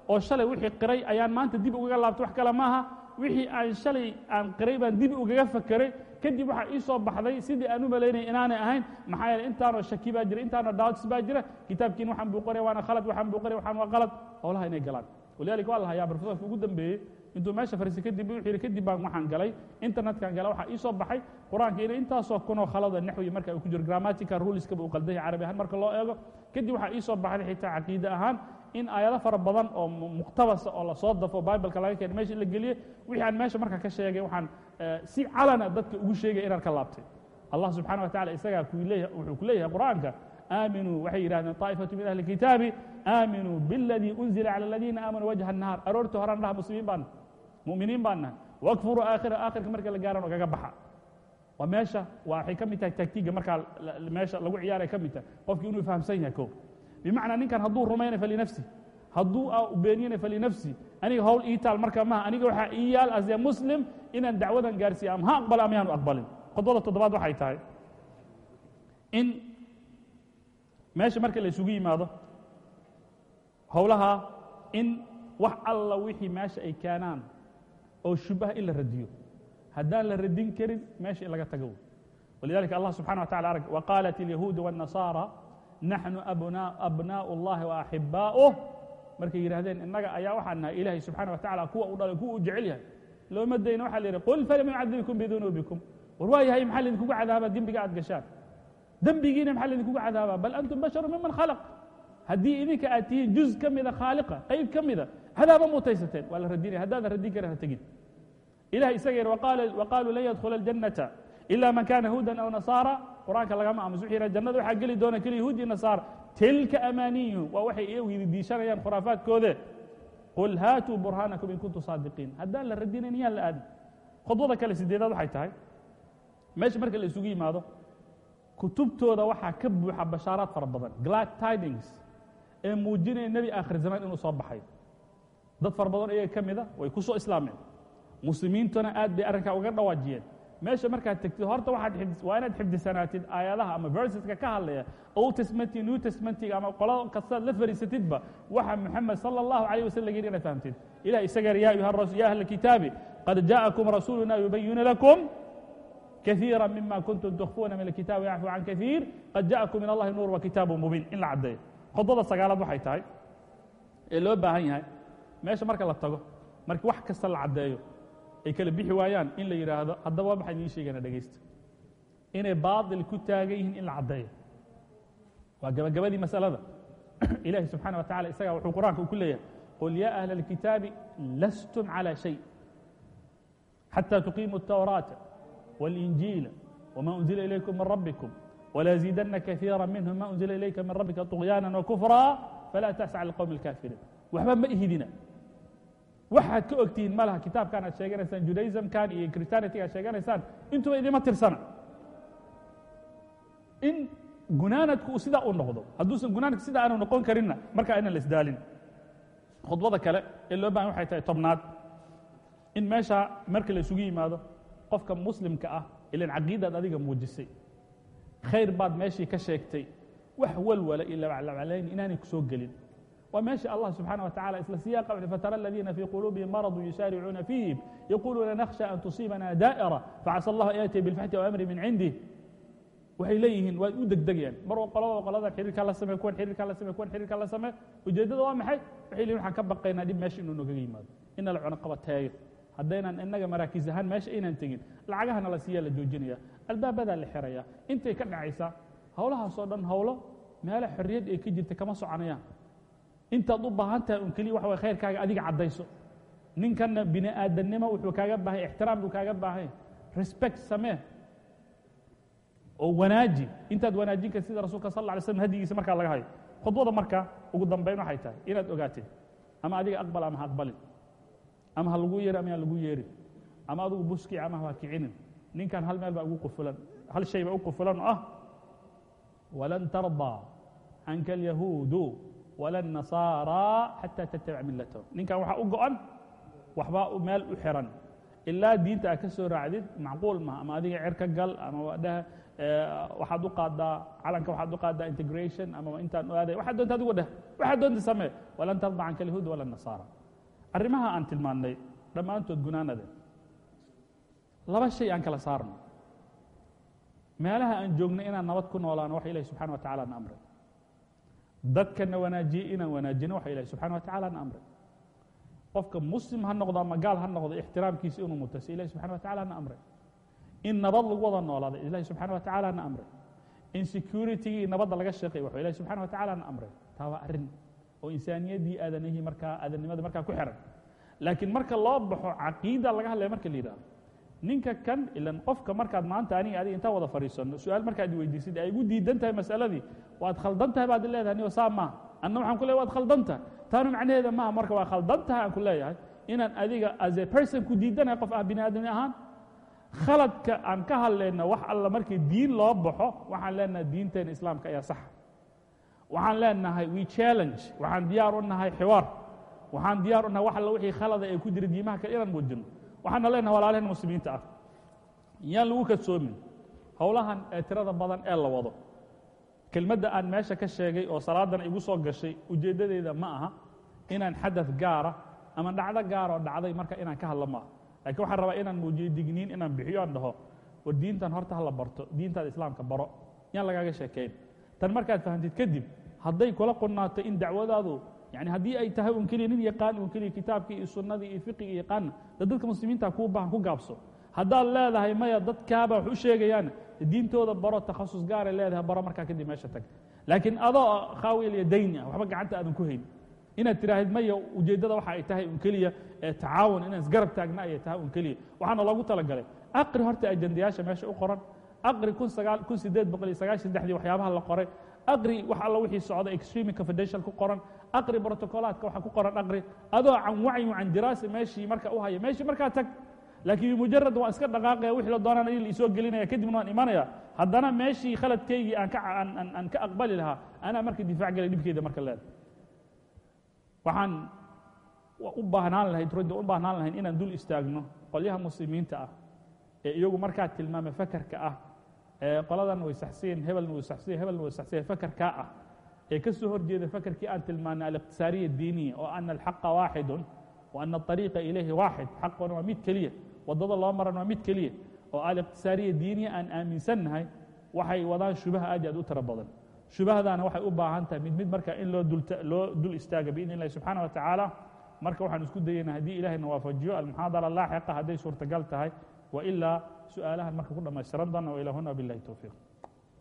oo shalay wixii qiray ayaan maanta dib ugaga laabtay wax kale maaha. Wixii aan shalay aan qiray baan dib ugaga fakeray kadib waxaa ii soo baxday sidii aan u malaynaya inaanay ahayn. Maxaa yeele intaanoo shaki baa jira intaanoo doubts baa jira. Kitaabkiin waxaan buu qoraya waana khalad waxaan buu qoraya waxaan waa qalad howlaha inay galaan walidaalika waa la hayaa ugu dambeeyey. Intuu meesha fariisay kadib wuxuu yidhi kadib baan waxaan galay internetkan galay waxaa ii soo baxay. Qur'aanka inay intaasoo kunoo khalada naxwi marka ku jiro grammatical ruleska uu qaldan yahay carabi ahaan. Marka loo eego kadib waxaa ii soo baxday xitaa caqiide ahaan in aayado fara badan oo muqtabasa oo la soo dafo bibleka laga keenay meesha la geliyey wixii aan meesha marka ka sheegay waxaan si calana dadka ugu sheegay inaan ka laabtay. Allah subxana wa tacala isagaa wuxuu ku leeyahay qur'aanka aaminuu waxay yidhahdeen طaa'ifatu min ahli kitaabi aaminuu biاladii unzila calى aladiina aamanuu wajha الnahaar aroortii horaan dhaha muslimiin baan mu'miniin baan nahay wakfuruu aakhira aakhirka marka la gaaran ogaga baxa waa meesha waxay ka mid tahay taktiga markaa meesha lagu ciyaaray ka mid tahay qofki inuu fahamsan yahay ko bimacnaa ninkan hadduu rumaynay falinafsi hadduu beeniyana falinafsi aniga howl ii taal marka maha aniga waxaa ii yaal as a muslim inaan dacwadan gaarsiiya ama ha aqbalo ama yaanu aqbalin khudbada toddobaad waxay tahay in meesha marka la isugu yimaado howlaha in wax alla wixii meesha ay keenaan oo shubaha in la radiyo haddaan la radin karin meesha in laga tago walidalika allah subxana wa tacala arg waqaalat الyahuud والnasaara naxnu abnaaء اllahi وaxibaa'uh markay yidhahdeen innaga ayaa waxaan nahay ilaahay subxana wa tacala kuwa u dhalay kuwa u jecel yahay looma dayna waxa la yidhi qul falama yucadibikum bidunuubikum war waa yahay maxaa laydinkugu cadaabaa dembiga aad gashaan dembigiina maxaa laydinkugu cadaabaa bal antum basharu miman khalaq haddii idinka aad tihiin juz ka mida khaaliqa qayb ka mida hadaaba mutaysateen waa la radinaya haddaadan radin karin ha tegin. Ilahay isaga yidhi waqaaluu lan yadkhula aljannata ila man kana hudan aw nasaara. Qur'aanka lagama aamus wuxuu yidhaha jannada waxaa geli doona keliya yahuud iyo nasaara tilka amaaniyuhum waa waxay iyagu yidiishanayaan khuraafaadkoode qul haatuu burhaanakum in kuntum saadiqiin. Haddaan la radinayn yaan la aadin khudbada kale sideedaad waxay tahay. Meesha marka la isugu yimaado kutubtooda waxaa ka buuxa bashaaraad fara badan. Glad tidings ee muujinaya nebi aakhir zamaan inuu soo baxay. Dad fara badan iyaga ka mida ah, way ku soo islaameen. Muslimiintuna aad bay arrinkaa uga dhawaajiyeen. Meesha markaad tegtid horta waaad waa inaad xifdisanaatid aayadaha ama versiska ka hadlaya old testmenti new testmentiga ama qolada kastaad la fariisatidba waxa moxamed sala allahu calayh wasalam laga yidhi inaad fahamtid. Ilah isagar ya ahla kitaabi qad jaa'akum rasuuluna yubayinu lakum kaiira mima kuntum tukhfuuna min alkitaabi yacfu can kaiir qad ja'akum min allahi nuur wa kitaabu mubiin. In khudbada sagaalaad waxay tahay ee loo baahan yahay meesha marka la tago marka wax kasta la caddeeyo ay kala bixi waayaan in la yidhaahdo haddaba waa maxay idiin sheegana dhegaysta inay baatil ku taagan yihiin in la caddeeyo waa gabagabadii masalada [clears throat] ilahi subxaana wa tacala isagaa wuxuu qur-aanka ku leeyahay qul ya ahla اlkitaabi lastum calى shay xatى tuqiimuu الtawraata والإنجيل وما أنزل إليكم من ربكم ولا يزيدن كثيرا منهم ما أنزل إليك من ربك طغيانا وكفرا فلا تأس على القوم الكافرين waxba ma ihidina waxaad ka ogtihiin ma laha kitaabkaan aad sheeganaysaan judaismkan iyo christianity aad sheeganaysaan intuba idima tirsana in gunaanadku uu sidaa u noqdo hadduusan gunaanadku sidaa aanu noqon karinna markaa inaan la isdaalin khudbada kale ee loo bahan waxay tahay tobnaad in meesha marka la isugu yimaado qofka muslimka ah ilan caqiidaad adiga muujisay khayr baad meeshii ka sheegtay wax walwala iyo labaclabcalayn inaanay ku soo gelin. Waa meesha allah subxaana wa tacala isla siyaaqa wuxu fatara aladiina fii quluubihim maradu yusaaricuuna fiihim yaquuluuna nakhsha an tusiibana daa'ira facasa allahu an yaatiya bilfaxti aw amri min cindih. Waxay leeyihiin waa u degdegayaan mar qolada qoladan xiriirkaa la samey kuwan xiriirkaa la samey kuwan xiriirkaa la samey ujeeddada waa maxay? Waxay leeyihiin waxaan ka baqaynaa dhib meesha inuu nogaga yimaado. Ina la cunaqabateeyo haddaynan innaga maraakiis ahaan meesha aynan tegin lacagahana la siiyaa la joojinaya albaabadaa la xiraya intay ka dhacaysaa howlahaasoo dhan howlo meelo xorriyad ay ka jirta kama soconayaan. Intaad u baahan tahay un keliya waxa way khayrkaaga adiga caddayso. Ninkanna bini aadannimo wuxuu kaaga baahay ixtiraam buu kaaga baahay respect samee. Oo wanaaji. Intaad wanaajin karta sida rasuulka sal alla alay slam hadigiisa markaa laga hayo. Khudbada marka ugu dambayn waxay tahay inaad ogaatid ama adiga aqbal ama ha aqbalin ama ha lagu yeeri ama yaan lagu yeerin ama adigu buski ama ha kicinin ninkan hal meel baa ugu qufulan hal shay baa u qufulan oo ah walan tardaa canka alyahuudu wala الnasaara xataa tattabic millatahum ninkan waxaa u go-an waxbaa meel u xiran ilaa diinta aad ka soo raacdid macquul maha ama adiga cer ka gal ama wadhah waxaad u qaadaa calanka waxaad u qaadaa integration ama intaan aaday waxaad doonta adigu dheh waxaad doonta samee walan tarda canka alyahuud wala الnasaara arrimaha aan tilmaannay dhammaantood gunaanade. Laba shay aan kala saarno. Meelaha aan joognay inaan nabad ku noolaano waxa ilahi subxana wa tacala na amray. Dadkana wanaajiyey inaan wanaajino waxa ilahi subxana wa tacala na amray. Qofka muslim ha noqdo ama gaal ha noqdo ixtiraamkiisa inuu mutayso ilahi subxana wa tacala na amray. In nabad lagu wada noolaada ilahi subxana wa tacala na amray. In securitigii nabadda laga shaqeey waxuu ilahi subxana wa tacala na amray. Taa waa arrin oo insaaniyaddii aadanihii markaa aadanimada markaa ku xiran. Laakiin marka loo baxo caqiida laga hadlaya marka la yidhahdo ninka kan ilan qofka markaad maanta aniga adiga intaan wada fadhiisanno su'aal markaad weydiisid ay igu diidan tahay masaladii waad khaldan tahay baad leedahay niyo saa maaha anna waxaan ku leeyahay waad khaldan tahay. Taanu macnaheeda maaha marka waa khaldan tahay aan ku leeyahay inaan adiga as a person ku diidanahay qof ah bini ahaan. Khaladka aan ka hadlayna wax alla markii diin loo baxo waxaan leenahay diinteena islaamka ayaa saxa waxaan leenahay we challenge. Waxaan diyaar u nahay xiwaar. Waxaan diyaar u nahay wax alla wixii khalada ee ku jira diimaha kale inaan muujino waxaana leenahay walaalaheen muslimiinta ah. Yaan lagu kadsoomin howlahan ee tirada badan ee la wado. Kelmadda aan meesha ka sheegay oo salaadan igu soo gashay ujeeddadeeda ma aha inaan xadad gaara ama dhacdo gaar oo dhacday marka inaan ka hadlo maaha lakiin waxaan rabaa inaan muujiyo digniin inaan bixiyo aan dhaho war diintan horta hala barto diintaada islaamka baro. Yaan lagaaga sheekayn tan markaad fahamtid kadib hadday kula qunnaato in dacwadaadu yani haddii ay tahay un keliya nin yaqaan un keliya kitaabkii iyo sunnadii iyo fiqiga yaqaana de dadka muslimiinta kuu baahan ku gaabso. Haddaad leedahay maya dadkaaba wax u sheegayaan diintooda baro takhasus gaaray leedahay baro markaa kadib meesha tag. Laakiin adoo khaawil iyo dayni ah waxba gacanta aadan ku hayn. Inaad tidhaahid maya ujeeddada waxa ay tahay un keliya tacaawun inaan isgarab taagna ayay tahay un keliya waxaana loogu talagalay aqri horta ajandayaasha meesha u qoran. Aqri waxyaabaha la qoray aqri wax alla wixii socda extreme confidential ku qoran aqri protocolaadka waxa ku qoran aqri adoo can wacyi can diraasa meeshii marka u haya meeshii markaa tag laakiin mujarad waan iska dhaqaaqaya wixii la doonaan in laisoo gelinaya kadibna waan imanaya haddana meeshii khaladkaygii aan ka aan ka aqbali lahaa anaa marka difaac galay dhibkeeda marka leeda waxaan u baahnaan lahayd runtii u baahnaan lahayn inaan dul istaagno qolyaha muslimiinta ah ee iyagu markaa tilmaama fakarka ah qoladan way saxsiyen hebelna way saxsiyen hebelna way saxsiyen fakarkaa ah ee ka soo horjeeda fakarkii aan tilmaanay aliqtisaariya diiniya oo ana alxaqa waaxidun wa ana aطariiqa ilayhi waaxid xaquna waa mid keliya waddada loo maran waa mid keliya oo aliqtisaariya diiniya aan aaminsannahay waxay wadaan shubaha aad aad u tiro badan. Shubahdaana waxay u baahan tahay mid mid marka in loo loo dul istaaga biidn illahi subxaana wa tacaala marka waxaan isku dayayna haddii ilahayna waafajiyo almuxaadara laaxiqa hadday suurtagal tahay wa ilaa su'aalahan marka ku dhammaystiran doona wa ilaa huna billahi towfiiq